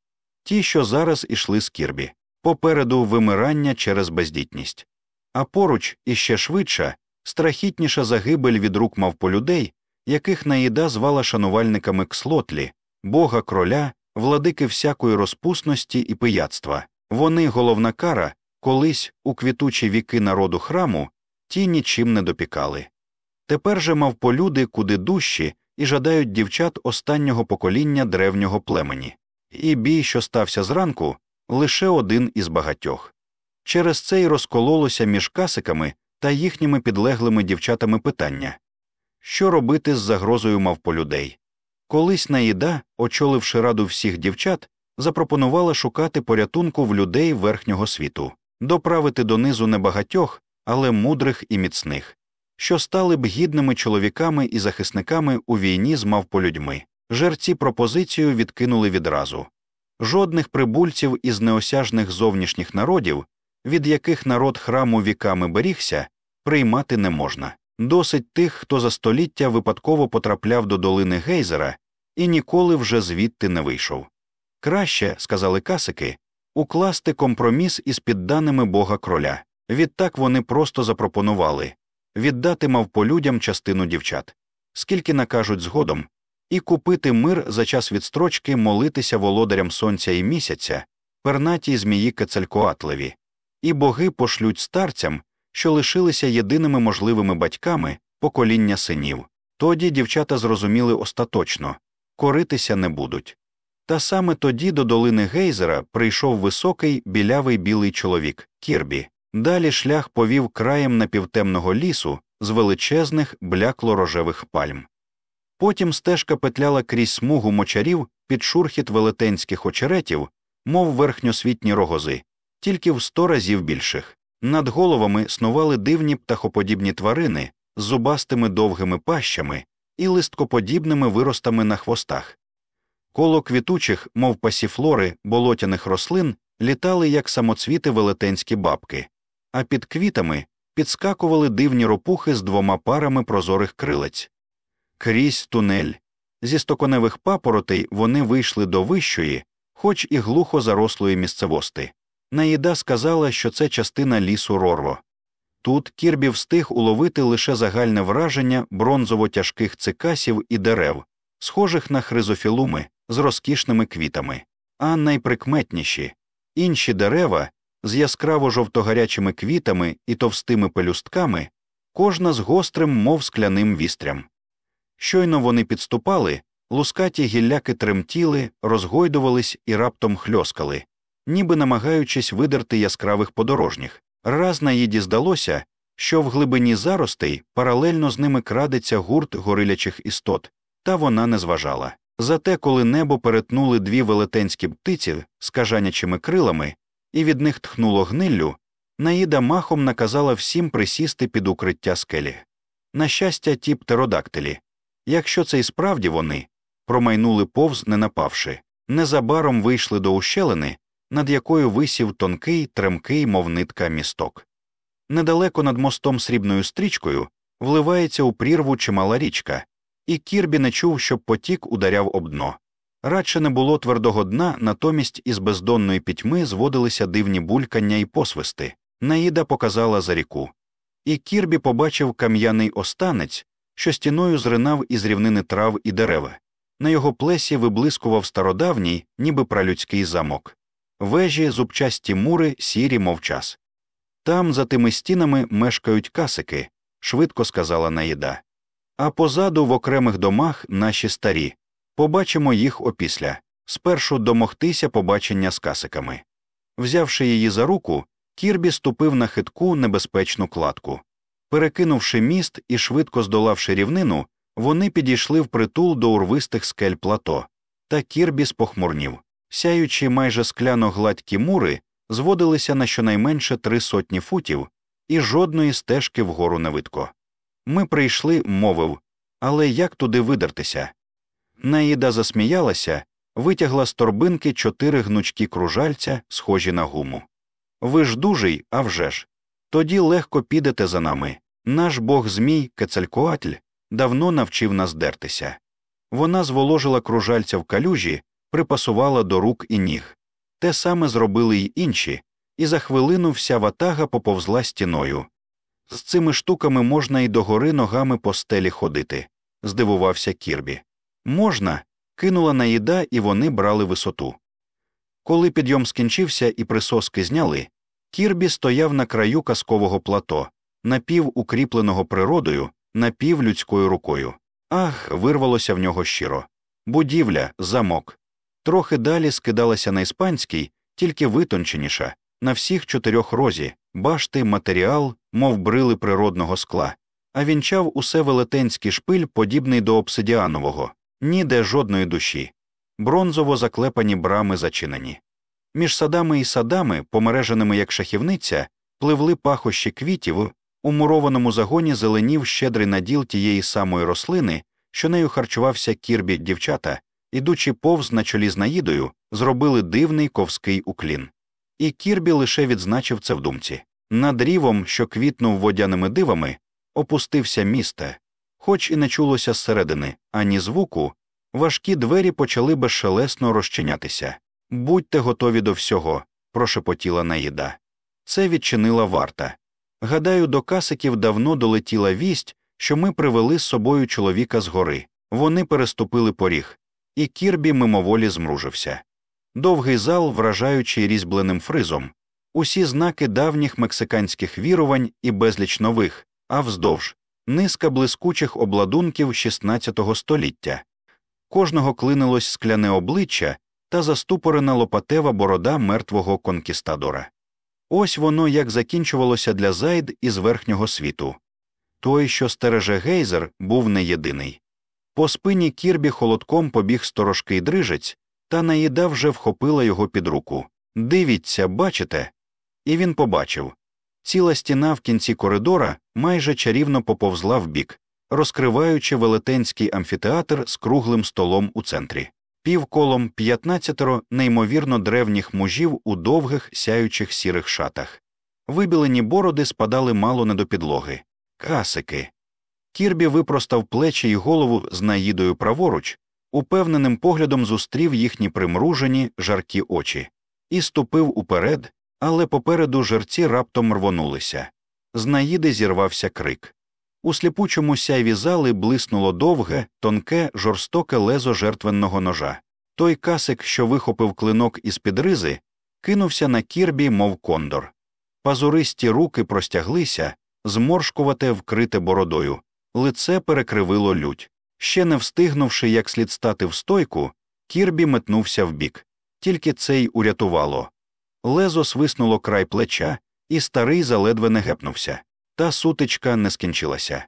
ті, що зараз ішли з кірбі, попереду вимирання через бездітність, а поруч іще швидша, страхітніша загибель від рук мавполюдей, яких наїда звала шанувальниками кслотлі, бога кроля, владики всякої розпусності і пияцтва. Вони, головна кара, колись у квітучі віки народу храму, ті нічим не допікали. Тепер же мавполюди куди дужчі і жадають дівчат останнього покоління древнього племені, і бій, що стався зранку, лише один із багатьох. Через це й розкололося між касиками та їхніми підлеглими дівчатами питання що робити з загрозою мавполюдей. Колись Наїда, очоливши раду всіх дівчат, запропонувала шукати порятунку в людей верхнього світу, доправити донизу небагатьох, але мудрих і міцних, що стали б гідними чоловіками і захисниками у війні з мавполюдьми. Жерці пропозицію відкинули відразу жодних прибульців із неосяжних зовнішніх народів, від яких народ храму віками берігся, приймати не можна. Досить тих, хто за століття випадково потрапляв до долини гейзера і ніколи вже звідти не вийшов. Краще, сказали касики, укласти компроміс із підданими бога кроля. Відтак вони просто запропонували віддати мавполюдям частину дівчат, скільки накажуть згодом, і купити мир за час відстрочки молитися володарям сонця і місяця, пернатій змії Кецалькоатлеві, і боги пошлють старцям, що лишилися єдиними можливими батьками покоління синів. Тоді дівчата зрозуміли остаточно коритися не будуть. Та саме тоді до долини Гейзера прийшов високий білявий білий чоловік Кірбі. Далі шлях повів краєм напівтемного лісу з величезних блякло рожевих пальм. Потім стежка петляла крізь смугу мочарів під шурхіт велетенських очеретів, мов верхньосвітні рогози, тільки в сто разів більших. Над головами снували дивні птахоподібні тварини з зубастими довгими пащами і листкоподібними виростами на хвостах. Коло квітучих, мов пасіфлори болотяних рослин, літали як самоцвіти велетенські бабки, а під квітами підскакували дивні ропухи з двома парами прозорих крилець. Крізь тунель. Зі стоконевих папоротей вони вийшли до вищої, хоч і глухо зарослої місцевости. Наїда сказала, що це частина лісу Рорво. Тут Кірбі встиг уловити лише загальне враження бронзово тяжких цикасів і дерев, схожих на хризофілуми з розкішними квітами, а найприкметніші інші дерева з яскраво жовтогарячими квітами і товстими пелюстками, кожна з гострим, мов скляним вістрям. Щойно вони підступали, лускаті гілляки тремтіли, розгойдувались і раптом хльоскали, ніби намагаючись видерти яскравих подорожніх. Раз на їді здалося, що в глибині заростей паралельно з ними крадеться гурт горилячих істот, та вона не зважала. Зате, коли небо перетнули дві велетенські птиці з кажанячими крилами, і від них тхнуло гниллю, Наїда махом наказала всім присісти під укриття скелі. На щастя, ті птеродактилі. Якщо це і справді вони промайнули повз, не напавши, незабаром вийшли до ущелини, над якою висів тонкий, тремкий, мов нитка місток. Недалеко над мостом срібною стрічкою вливається у прірву чимала річка, і Кірбі не чув, щоб потік ударяв об дно. Радше не було твердого дна, натомість із бездонної пітьми зводилися дивні булькання і посвисти. Наїда показала за ріку. І Кірбі побачив кам'яний останець, що стіною зринав із рівнини трав і дерева. На його плесі виблискував стародавній, ніби пралюдський замок. Вежі, зубчасті мури, сірі, мов час. Там, за тими стінами, мешкають касики, швидко сказала наїда. А позаду в окремих домах наші старі. Побачимо їх опісля. Спершу домогтися побачення з касиками. Взявши її за руку, Кірбі ступив на хитку небезпечну кладку. Перекинувши міст і швидко здолавши рівнину, вони підійшли впритул до урвистих скель плато, та Кірбі спохмурнів. Сяючи майже скляно гладкі мури, зводилися на щонайменше три сотні футів, і жодної стежки вгору не видко. Ми прийшли, мовив, але як туди видертися? Наїда засміялася, витягла з торбинки чотири гнучкі кружальця, схожі на гуму. Ви ж дужий, а вже ж. Тоді легко підете за нами. Наш бог Змій, Кецалькоатль, давно навчив нас дертися. Вона зволожила кружальця в калюжі, припасувала до рук і ніг. Те саме зробили й інші, і за хвилину вся ватага поповзла стіною. З цими штуками можна й догори ногами по стелі ходити, здивувався Кірбі. Можна, кинула на їда, і вони брали висоту. Коли підйом скінчився і присоски зняли, Кірбі стояв на краю казкового плато, напів укріпленого природою, напів людською рукою. Ах, вирвалося в нього щиро. Будівля, замок. Трохи далі скидалася на іспанський, тільки витонченіша, на всіх чотирьох розі, башти, матеріал, мов брили природного скла, а вінчав усе велетенський шпиль, подібний до обсидіанового, ніде жодної душі, бронзово заклепані брами зачинені. Між садами і садами, помереженими як шахівниця, пливли пахощі квітів, у мурованому загоні зеленів щедрий наділ тієї самої рослини, що нею харчувався кірбі дівчата, ідучи повз на чолі з наїдою, зробили дивний ковський уклін. І Кірбі лише відзначив це в думці. Над рівом, що квітнув водяними дивами, опустився місте. Хоч і не чулося зсередини ані звуку, важкі двері почали безшелесно розчинятися. Будьте готові до всього, прошепотіла Наїда. Це відчинила варта. Гадаю, до касиків давно долетіла вість, що ми привели з собою чоловіка з гори. Вони переступили поріг, і Кірбі мимоволі змружився. Довгий зал, вражаючий різьбленим фризом, усі знаки давніх мексиканських вірувань і безліч нових, а вздовж низка блискучих обладунків XVI століття. Кожного клинилось скляне обличчя та заступорена лопатева борода мертвого конкістадора. Ось воно як закінчувалося для зайд із верхнього світу. Той, що стереже гейзер, був не єдиний. По спині кірбі холодком побіг сторожкий дрижець, та наїда вже вхопила його під руку. Дивіться, бачите? І він побачив. Ціла стіна в кінці коридора майже чарівно поповзла вбік, розкриваючи велетенський амфітеатр з круглим столом у центрі, півколом п'ятнадцятеро неймовірно древніх мужів у довгих сяючих сірих шатах. Вибілені бороди спадали мало не до підлоги. Касики. Кірбі випростав плечі й голову з наїдою праворуч, упевненим поглядом зустрів їхні примружені жаркі очі, і ступив уперед, але попереду жерці раптом рвонулися. З наїди зірвався крик. У сліпучому сяйві зали блиснуло довге, тонке, жорстоке лезо жертвенного ножа. Той касик, що вихопив клинок із під ризи, кинувся на кірбі, мов кондор. Пазуристі руки простяглися, зморшкувате, вкрите бородою, лице перекривило лють. Ще не встигнувши як слід стати в стойку, кірбі метнувся вбік. Тільки це й урятувало. Лезо свиснуло край плеча, і старий заледве не гепнувся. Та сутичка не скінчилася.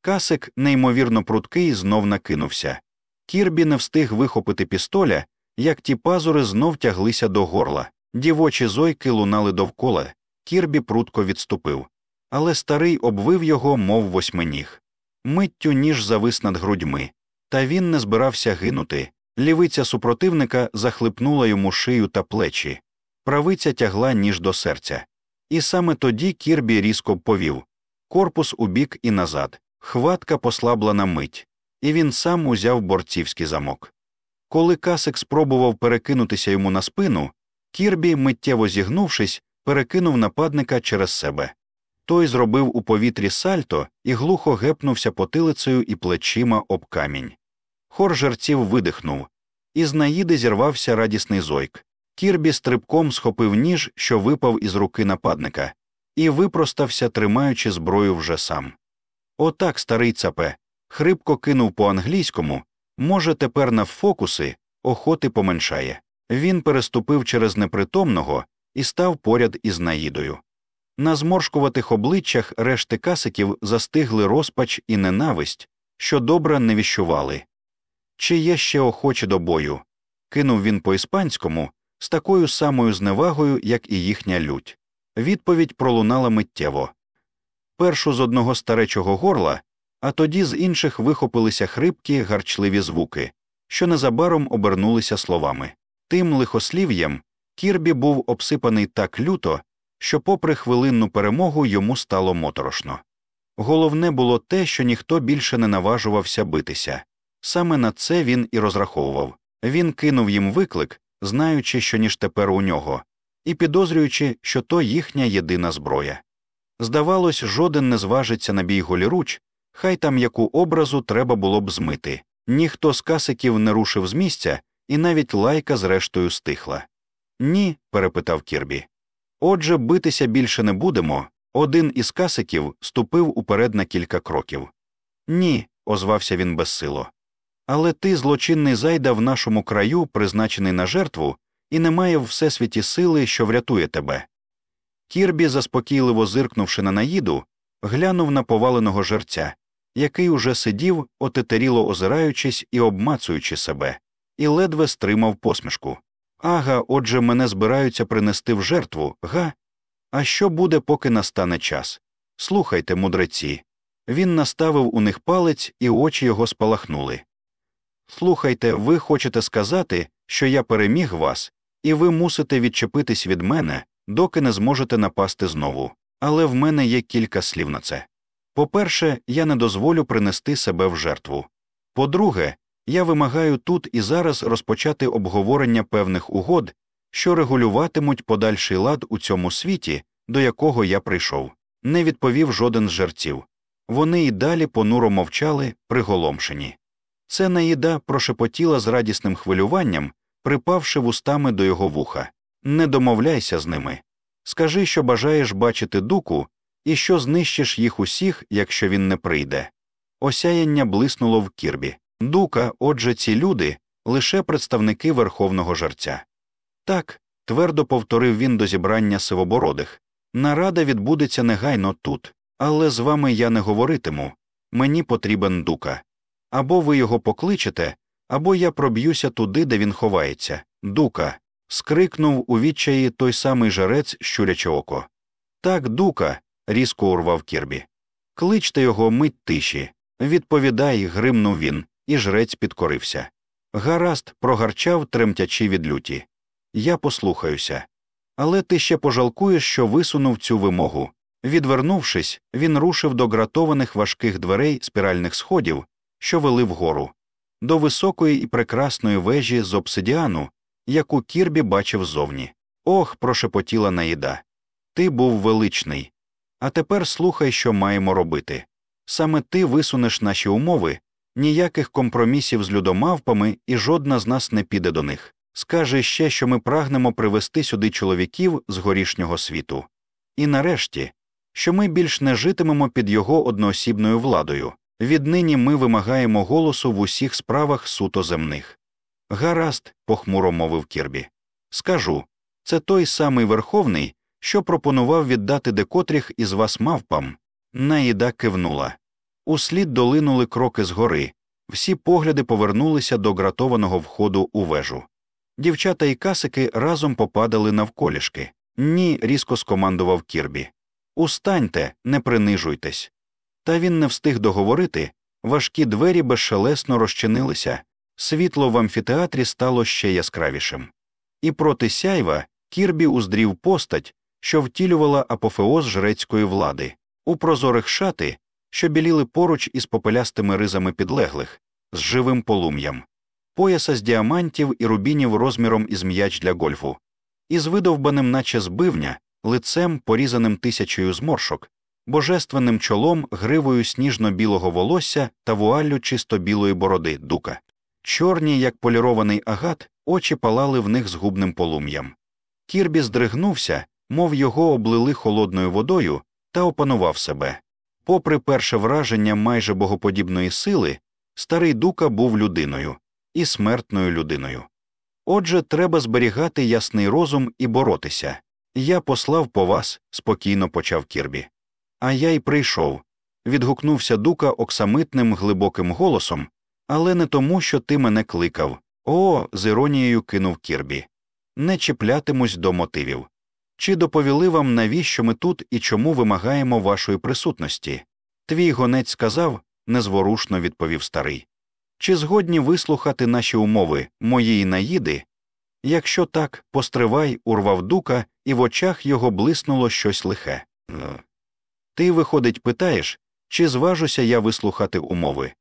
Касик, неймовірно пруткий, знов накинувся. Кірбі не встиг вихопити пістоля, як ті пазури знов тяглися до горла. Дівочі зойки лунали довкола. Кірбі прутко відступив. Але старий обвив його, мов восьминіг. Миттю ніж завис над грудьми, та він не збирався гинути. Лівиця супротивника захлипнула йому шию та плечі, правиця тягла ніж до серця. І саме тоді Кірбі різко повів корпус у бік і назад, хватка послабла на мить, і він сам узяв борцівський замок. Коли Касик спробував перекинутися йому на спину, Кірбі, миттєво зігнувшись, перекинув нападника через себе. Той зробив у повітрі сальто і глухо гепнувся потилицею і плечима об камінь. Хор жерців видихнув, із наїди зірвався радісний зойк. Кірбі стрибком схопив ніж, що випав із руки нападника, і випростався, тримаючи зброю вже сам. Отак старий цапе хрипко кинув по англійському, може, тепер на фокуси охоти поменшає. Він переступив через непритомного і став поряд із наїдою. На зморшкуватих обличчях решти касиків застигли розпач і ненависть, що добре не віщували. Чи є ще охочі до бою? кинув він по іспанському з такою самою зневагою, як і їхня лють. Відповідь пролунала миттєво. Першу з одного старечого горла, а тоді з інших вихопилися хрипкі, гарчливі звуки, що незабаром обернулися словами. Тим лихослів'ям Кірбі був обсипаний так люто, що, попри хвилинну перемогу, йому стало моторошно. Головне було те, що ніхто більше не наважувався битися. Саме на це він і розраховував. Він кинув їм виклик, знаючи, що ніж тепер у нього, і підозрюючи, що то їхня єдина зброя. Здавалось, жоден не зважиться на бій голіруч, хай там яку образу треба було б змити. Ніхто з касиків не рушив з місця, і навіть лайка зрештою стихла. Ні, перепитав Кірбі. Отже, битися більше не будемо. Один із касиків ступив уперед на кілька кроків. Ні, озвався він безсило. Але ти злочинний зайда в нашому краю, призначений на жертву, і немає в всесвіті сили, що врятує тебе. Кірбі, заспокійливо зиркнувши на наїду, глянув на поваленого жерця, який уже сидів, отетеріло озираючись і обмацуючи себе, і ледве стримав посмішку. Ага, отже, мене збираються принести в жертву, га? А що буде, поки настане час? Слухайте, мудреці. Він наставив у них палець, і очі його спалахнули. Слухайте, ви хочете сказати, що я переміг вас, і ви мусите відчепитись від мене, доки не зможете напасти знову. Але в мене є кілька слів на це. По-перше, я не дозволю принести себе в жертву. По-друге, я вимагаю тут і зараз розпочати обговорення певних угод, що регулюватимуть подальший лад у цьому світі, до якого я прийшов. Не відповів жоден з жерців. Вони й далі понуро мовчали, приголомшені. Це наїда прошепотіла з радісним хвилюванням, припавши вустами до його вуха. Не домовляйся з ними. Скажи, що бажаєш бачити дуку, і що знищиш їх усіх, якщо він не прийде. Осяяння блиснуло в кірбі. Дука, отже, ці люди лише представники верховного жерця. Так, твердо повторив він до зібрання сивобородих. Нарада відбудеться негайно тут, але з вами я не говоритиму. Мені потрібен дука. Або ви його покличете, або я проб'юся туди, де він ховається. Дука. скрикнув у відчаї той самий жарець щуряче око. Так, дука. різко урвав Кірбі. Кличте його мить тиші. Відповідай, гримнув він, і жрець підкорився. Гаразд, прогарчав, тремтячи від люті. Я послухаюся. Але ти ще пожалкуєш, що висунув цю вимогу. Відвернувшись, він рушив до гратованих важких дверей спіральних сходів, що вели вгору, до високої і прекрасної вежі з обсидіану, яку Кірбі бачив зовні. Ох, прошепотіла Наїда. Ти був величний. А тепер слухай, що маємо робити. Саме ти висунеш наші умови, ніяких компромісів з людомавпами, і жодна з нас не піде до них. Скаже ще, що ми прагнемо привести сюди чоловіків з горішнього світу. І нарешті, що ми більш не житимемо під його одноосібною владою. Віднині ми вимагаємо голосу в усіх справах суто земних. Гаразд, похмуро мовив Кірбі. Скажу це той самий верховний, що пропонував віддати декотріх із вас мавпам. Наїда кивнула. Услід долинули кроки згори, всі погляди повернулися до гратованого входу у вежу. Дівчата і касики разом попадали навколішки. Ні, різко скомандував Кірбі. Устаньте, не принижуйтесь. Та він не встиг договорити, важкі двері безшелесно розчинилися, світло в амфітеатрі стало ще яскравішим. І проти сяйва Кірбі уздрів постать, що втілювала апофеоз жрецької влади, у прозорих шати, що біліли поруч із попелястими ризами підлеглих, з живим полум'ям, пояса з діамантів і рубінів розміром із м'яч для гольфу, із видовбаним, наче збивня, лицем, порізаним тисячею зморшок, божественним чолом, гривою сніжно-білого волосся та вуаллю чисто білої бороди дука. Чорні, як полірований агат, очі палали в них згубним полум'ям. Кірбі здригнувся, мов його облили холодною водою, та опанував себе. Попри перше враження майже богоподібної сили, старий дука був людиною і смертною людиною. Отже, треба зберігати ясний розум і боротися. Я послав по вас, спокійно почав Кірбі. А я й прийшов. Відгукнувся дука оксамитним глибоким голосом, але не тому, що ти мене кликав. О, з іронією кинув Кірбі. Не чіплятимусь до мотивів. Чи доповіли вам, навіщо ми тут і чому вимагаємо вашої присутності? Твій гонець сказав, незворушно відповів старий. Чи згодні вислухати наші умови, моєї наїди? Якщо так, постривай, урвав дука, і в очах його блиснуло щось лихе. Ти, виходить, питаєш, чи зважуся я вислухати умови?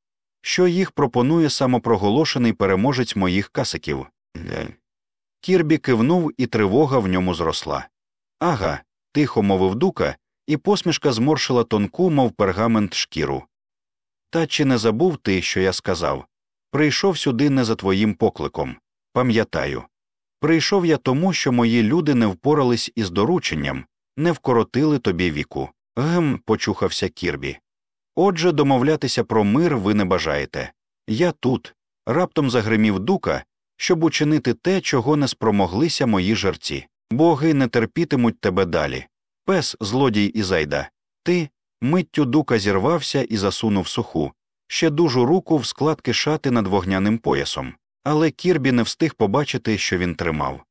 Що їх пропонує самопроголошений переможець моїх касиків? Кірбі кивнув, і тривога в ньому зросла. Ага, тихо мовив дука, і посмішка зморшила тонку, мов пергамент шкіру. Та чи не забув ти, що я сказав? Прийшов сюди не за твоїм покликом. Пам'ятаю. Прийшов я тому, що мої люди не впорались із дорученням, не вкоротили тобі віку. Гм, почухався Кірбі. Отже, домовлятися про мир ви не бажаєте. Я тут. Раптом загримів дука, щоб учинити те, чого не спромоглися мої жерці. Боги не терпітимуть тебе далі. Пес, злодій Ізайда. Ти миттю дука зірвався і засунув суху, ще дужу руку в складки шати над вогняним поясом. Але Кірбі не встиг побачити, що він тримав.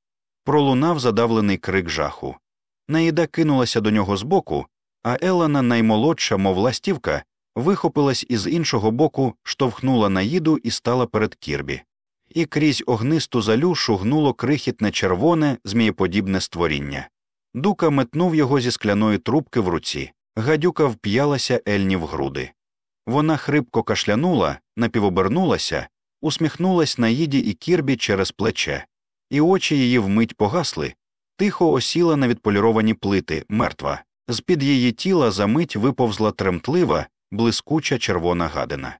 Пролунав задавлений крик жаху. Наїда кинулася до нього збоку, а Елана, наймолодша, мов ластівка, вихопилась із іншого боку, штовхнула наїду і стала перед Кірбі. І крізь огнисту залю шугнуло крихітне червоне, змієподібне створіння. Дука метнув його зі скляної трубки в руці. Гадюка вп'ялася Ельні в груди. Вона хрипко кашлянула, напівобернулася, усміхнулась на їді і кірбі через плече, і очі її вмить погасли, тихо осіла на відполіровані плити, мертва. З під її тіла за мить виповзла тремтлива, блискуча червона гадина.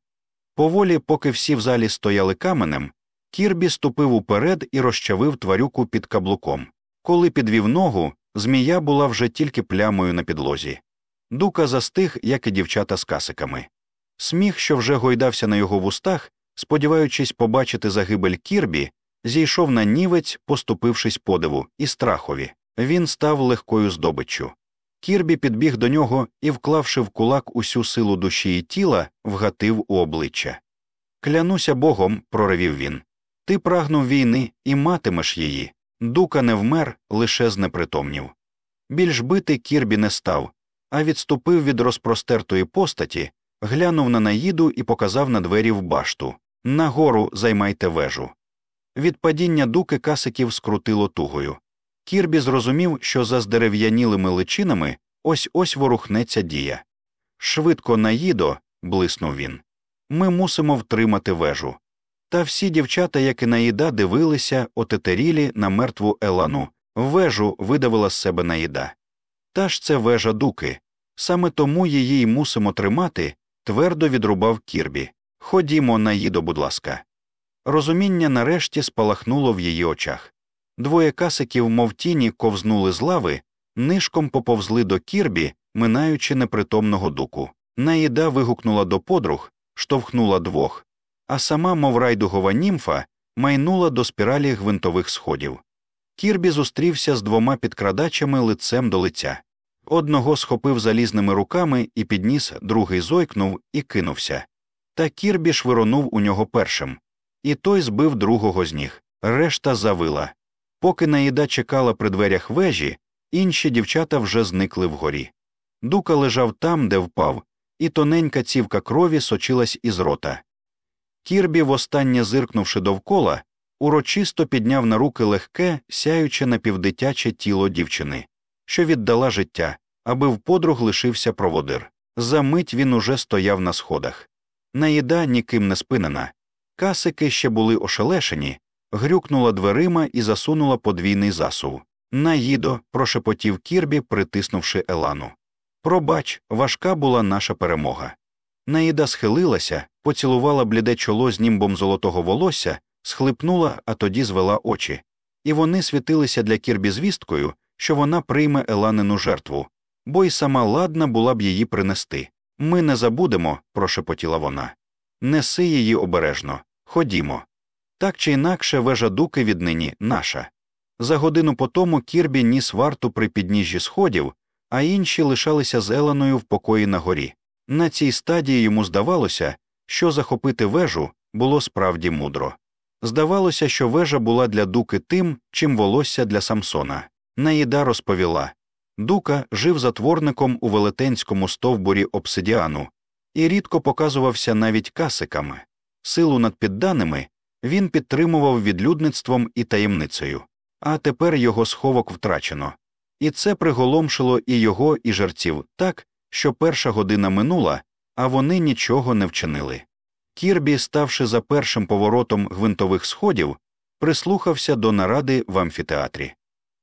Поволі, поки всі в залі стояли каменем, Кірбі ступив уперед і розчавив тварюку під каблуком. Коли підвів ногу, змія була вже тільки плямою на підлозі. Дука застиг, як і дівчата з касиками. Сміх, що вже гойдався на його вустах, сподіваючись побачити загибель Кірбі, зійшов на нівець, поступившись подиву, і страхові. Він став легкою здобиччю. Кірбі підбіг до нього і, вклавши в кулак усю силу душі і тіла, вгатив у обличчя. Клянуся богом, проривів він. Ти прагнув війни і матимеш її. Дука не вмер, лише знепритомнів. Більш бити Кірбі не став, а відступив від розпростертої постаті, глянув на наїду і показав на двері в башту Нагору займайте вежу. Від падіння дуки касиків скрутило тугою. Кірбі зрозумів, що за здерев'янілими личинами ось ось ворухнеться дія. Швидко наїдо, блиснув він. Ми мусимо втримати вежу. Та всі дівчата, як і наїда, дивилися, отетерілі на мертву Елану, вежу видавила з себе наїда. Та ж це вежа дуки. Саме тому її й мусимо тримати, твердо відрубав Кірбі. Ходімо, наїдо, будь ласка. Розуміння нарешті спалахнуло в її очах. Двоє касиків, мов тіні, ковзнули з лави, нишком поповзли до кірбі, минаючи непритомного дуку. Наїда вигукнула до подруг, штовхнула двох, а сама, мов райдугова німфа, майнула до спіралі гвинтових сходів. Кірбі зустрівся з двома підкрадачами лицем до лиця. Одного схопив залізними руками і підніс, другий зойкнув і кинувся. Та Кірбі швиронув у нього першим. І той збив другого з ніг. Решта завила. Поки наїда чекала при дверях вежі, інші дівчата вже зникли вгорі. Дука лежав там, де впав, і тоненька цівка крові сочилась із рота. Кірбі, востаннє зиркнувши довкола, урочисто підняв на руки легке, сяюче напівдитяче тіло дівчини, що віддала життя, аби в подруг лишився проводир. За мить він уже стояв на сходах. Наїда ніким не спинена. Касики ще були ошелешені, грюкнула дверима і засунула подвійний засув. Наїдо, прошепотів Кірбі, притиснувши Елану. Пробач, важка була наша перемога. Наїда схилилася, поцілувала бліде чоло з німбом золотого волосся, схлипнула, а тоді звела очі. І вони світилися для Кірбі звісткою, що вона прийме Еланину жертву, бо й сама ладна була б її принести. Ми не забудемо, прошепотіла вона. Неси її обережно, ходімо. Так чи інакше вежа дуки віднині наша. За годину по тому Кірбі ніс варту при підніжжі сходів, а інші лишалися з Еленою в покої на горі. На цій стадії йому здавалося, що захопити вежу було справді мудро. Здавалося, що вежа була для дуки тим, чим волосся для Самсона. Наїда розповіла Дука жив затворником у велетенському стовбурі обсидіану і рідко показувався навіть касиками. Силу над підданими він підтримував відлюдництвом і таємницею, а тепер його сховок втрачено. І це приголомшило і його, і жерців так, що перша година минула, а вони нічого не вчинили. Кірбі, ставши за першим поворотом гвинтових сходів, прислухався до наради в амфітеатрі.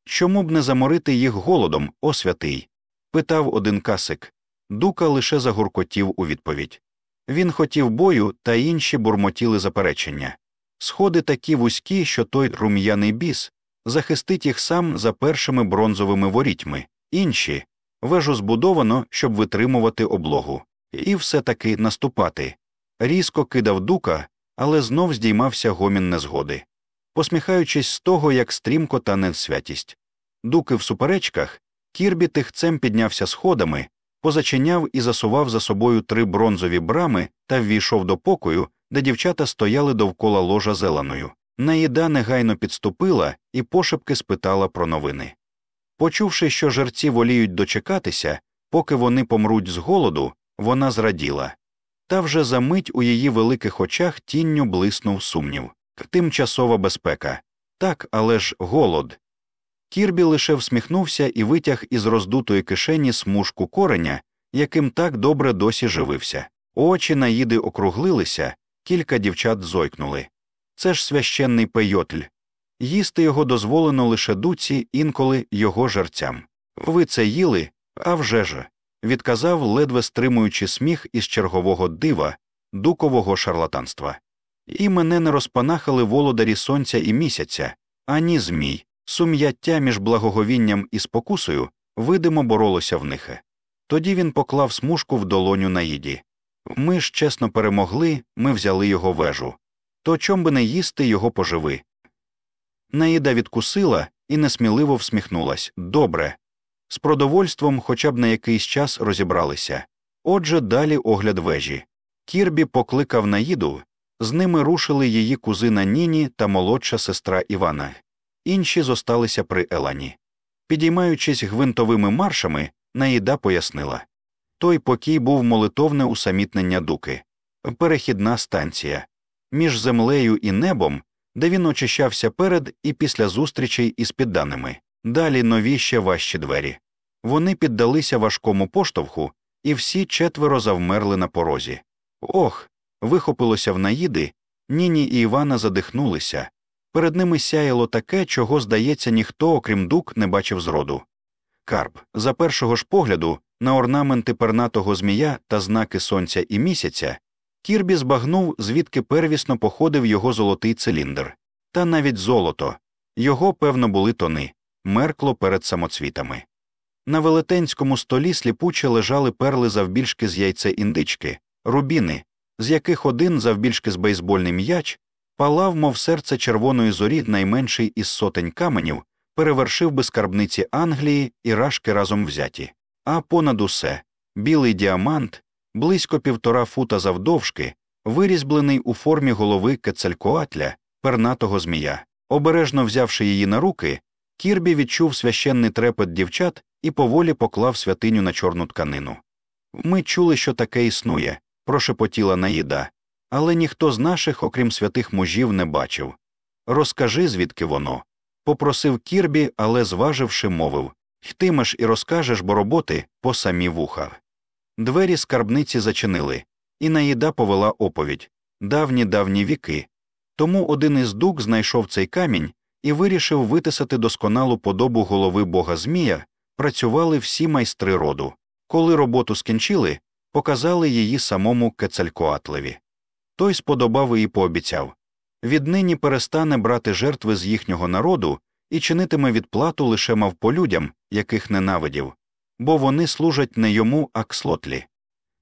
Чому б не заморити їх голодом, о святий? питав один касик. Дука лише загуркотів у відповідь. Він хотів бою, та інші бурмотіли заперечення. Сходи такі вузькі, що той рум'яний біс захистить їх сам за першими бронзовими ворітьми, інші вежу збудовано, щоб витримувати облогу, і все таки наступати. Різко кидав дука, але знов здіймався гомін незгоди, посміхаючись з того, як стрімко тане святість. Дуки в суперечках, Кірбі тихцем піднявся сходами, позачиняв і засував за собою три бронзові брами та ввійшов до покою, де дівчата стояли довкола ложа зеленою. Наїда негайно підступила і пошепки спитала про новини. Почувши, що жерці воліють дочекатися, поки вони помруть з голоду, вона зраділа. Та вже за мить у її великих очах тінню блиснув сумнів. Тимчасова безпека. Так, але ж голод. Кірбі лише всміхнувся і витяг із роздутої кишені смужку кореня, яким так добре досі живився. Очі наїди округлилися, кілька дівчат зойкнули. Це ж священний пейотль. Їсти його дозволено лише дуці, інколи його жерцям. Ви це їли, а вже ж, відказав, ледве стримуючи сміх із чергового дива, дукового шарлатанства. І мене не розпанахали володарі сонця і місяця, ані змій, сум'яття між благоговінням і спокусою видимо боролося в них. Тоді він поклав смужку в долоню на їді. Ми ж чесно перемогли, ми взяли його вежу. То чом би не їсти його поживи. Наїда відкусила і несміливо всміхнулась добре. З продовольством хоча б на якийсь час розібралися. Отже, далі огляд вежі. Кірбі покликав наїду, з ними рушили її кузина Ніні та молодша сестра Івана, інші зосталися при Елані. Підіймаючись гвинтовими маршами, наїда пояснила той покій був молитовне усамітнення дуки, перехідна станція. Між землею і небом де він очищався перед і після зустрічей із підданими, далі нові ще важчі двері. Вони піддалися важкому поштовху, і всі четверо завмерли на порозі. Ох. вихопилося в наїди, Ніні і Івана задихнулися. Перед ними сяяло таке, чого, здається, ніхто, окрім дук, не бачив зроду. Карп, за першого ж погляду, на орнаменти пернатого змія та знаки сонця і місяця, Кірбі збагнув, звідки первісно походив його золотий циліндр, та навіть золото його, певно, були тони, меркло перед самоцвітами. На велетенському столі сліпуче лежали перли завбільшки з яйце індички, рубіни, з яких один, завбільшки з бейсбольний м'яч, палав, мов серце червоної зорі, найменший із сотень каменів, перевершив би скарбниці Англії і рашки разом взяті, а понад усе білий діамант близько півтора фута завдовжки, вирізблений у формі голови кецалькоатля, пернатого змія. Обережно взявши її на руки, Кірбі відчув священний трепет дівчат і поволі поклав святиню на чорну тканину. Ми чули, що таке існує, прошепотіла Наїда, але ніхто з наших, окрім святих мужів, не бачив. Розкажи, звідки воно. Попросив Кірбі, але зваживши, мовив Йтимеш і розкажеш, бо роботи по самі вуха. Двері скарбниці зачинили, і наїда повела оповідь давні давні віки. Тому один із дук знайшов цей камінь і вирішив витисати досконалу подобу голови бога Змія, працювали всі майстри роду. Коли роботу скінчили, показали її самому Кецалькоатлеві. Той сподобав і пообіцяв віднині перестане брати жертви з їхнього народу і чинитиме відплату лише мавполюдям, яких ненавидів бо вони служать не йому, а кслотлі.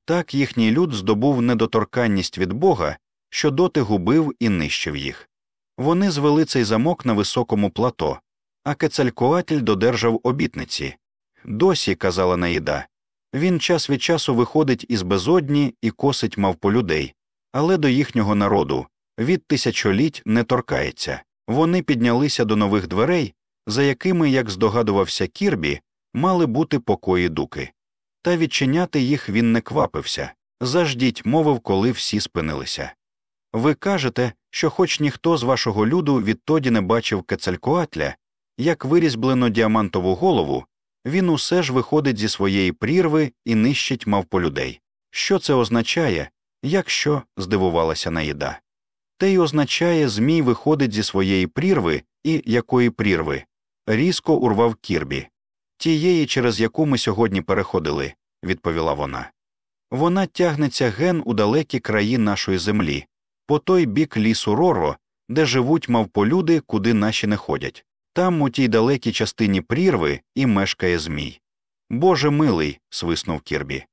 Так їхній люд здобув недоторканність від Бога, що доти губив і нищив їх. Вони звели цей замок на високому плато, а Кецалькоатль додержав обітниці. Досі, казала Наїда, він час від часу виходить із безодні і косить мавпо людей, але до їхнього народу від тисячоліть не торкається. Вони піднялися до нових дверей, за якими, як здогадувався Кірбі, мали бути покої дуки. Та відчиняти їх він не квапився. Заждіть, мовив, коли всі спинилися. Ви кажете, що, хоч ніхто з вашого люду відтоді не бачив Кецалькоатля, як вирізблено діамантову голову, він усе ж виходить зі своєї прірви і нищить мавполюдей. Що це означає, якщо здивувалася наїда? Те й означає, Змій виходить зі своєї прірви і якої прірви, різко урвав Кірбі. Тієї, через яку ми сьогодні переходили, відповіла вона. Вона тягнеться ген у далекі краї нашої землі, по той бік лісу Роро, де живуть мавполюди, куди наші не ходять. Там, у тій далекій частині прірви, і мешкає Змій. Боже милий, свиснув Кірбі.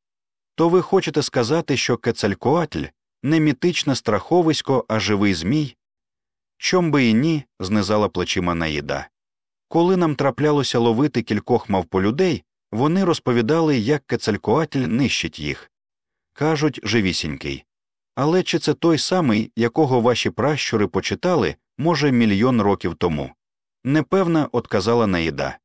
То ви хочете сказати, що Кецалькоатль не мітичне страховисько, а живий Змій? Чом би і ні, знизала плечима Наїда. Коли нам траплялося ловити кількох мавполюдей, вони розповідали, як Кецалькоатль нищить їх. Кажуть, живісінький. Але чи це той самий, якого ваші пращури почитали, може, мільйон років тому? Непевна, отказала Наїда.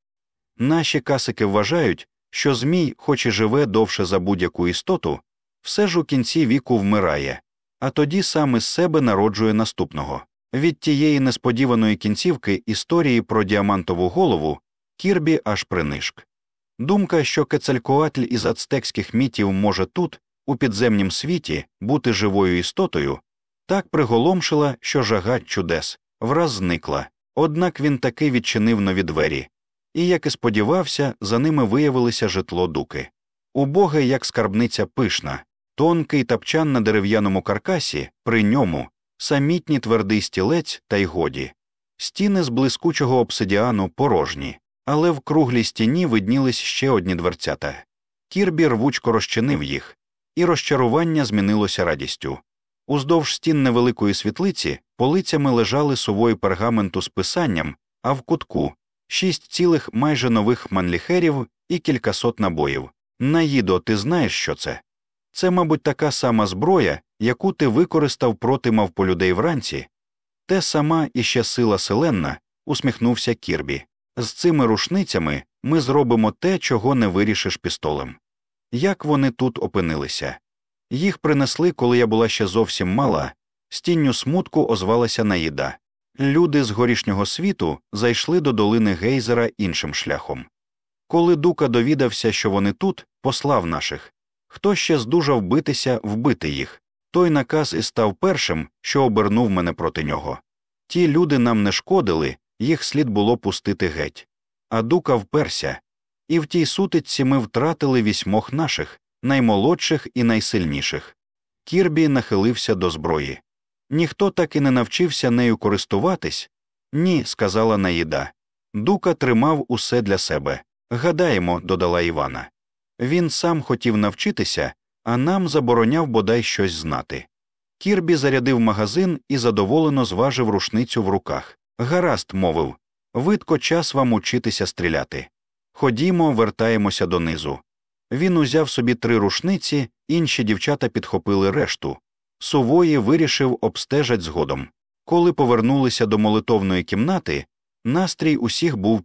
Наші касики вважають, що Змій, хоч і живе довше за будь-яку істоту, все ж у кінці віку вмирає, а тоді сам із себе народжує наступного. Від тієї несподіваної кінцівки історії про діамантову голову Кірбі аж принишк. Думка, що Кецалькоатль із ацтекських мітів може тут, у підземнім світі, бути живою істотою, так приголомшила, що жага чудес враз зникла, однак він таки відчинив нові двері, і, як і сподівався, за ними виявилося житло дуки. Убоге, як скарбниця пишна, тонкий тапчан на дерев'яному каркасі, при ньому самітній твердий стілець та й годі, стіни з блискучого обсидіану порожні, але в круглій стіні виднілись ще одні дверцята. Кірбі рвучко розчинив їх, і розчарування змінилося радістю. Уздовж стін невеликої світлиці полицями лежали сувої пергаменту з писанням, а в кутку шість цілих майже нових манліхерів і кількасот набоїв. Наїдо, ти знаєш, що це? Це, мабуть, така сама зброя, яку ти використав проти мавполюдей вранці. Те сама і ще сила селенна, усміхнувся Кірбі. З цими рушницями ми зробимо те, чого не вирішиш пістолем. Як вони тут опинилися? Їх принесли, коли я була ще зовсім мала, з тінню смутку озвалася Наїда. Люди з горішнього світу зайшли до долини Гейзера іншим шляхом. Коли Дука довідався, що вони тут, послав наших. Хто ще здужав битися, вбити їх. Той наказ і став першим, що обернув мене проти нього. Ті люди нам не шкодили, їх слід було пустити геть. А дука вперся, і в тій сутичці ми втратили вісьмох наших, наймолодших і найсильніших. Кірбі нахилився до зброї. Ніхто так і не навчився нею користуватись? Ні, сказала Наїда. Дука тримав усе для себе. Гадаємо, додала Івана. Він сам хотів навчитися, а нам забороняв бодай щось знати. Кірбі зарядив магазин і задоволено зважив рушницю в руках. Гаразд, мовив, видко час вам учитися стріляти. Ходімо, вертаємося донизу. Він узяв собі три рушниці, інші дівчата підхопили решту. Сувої вирішив обстежать згодом. Коли повернулися до молитовної кімнати, настрій усіх був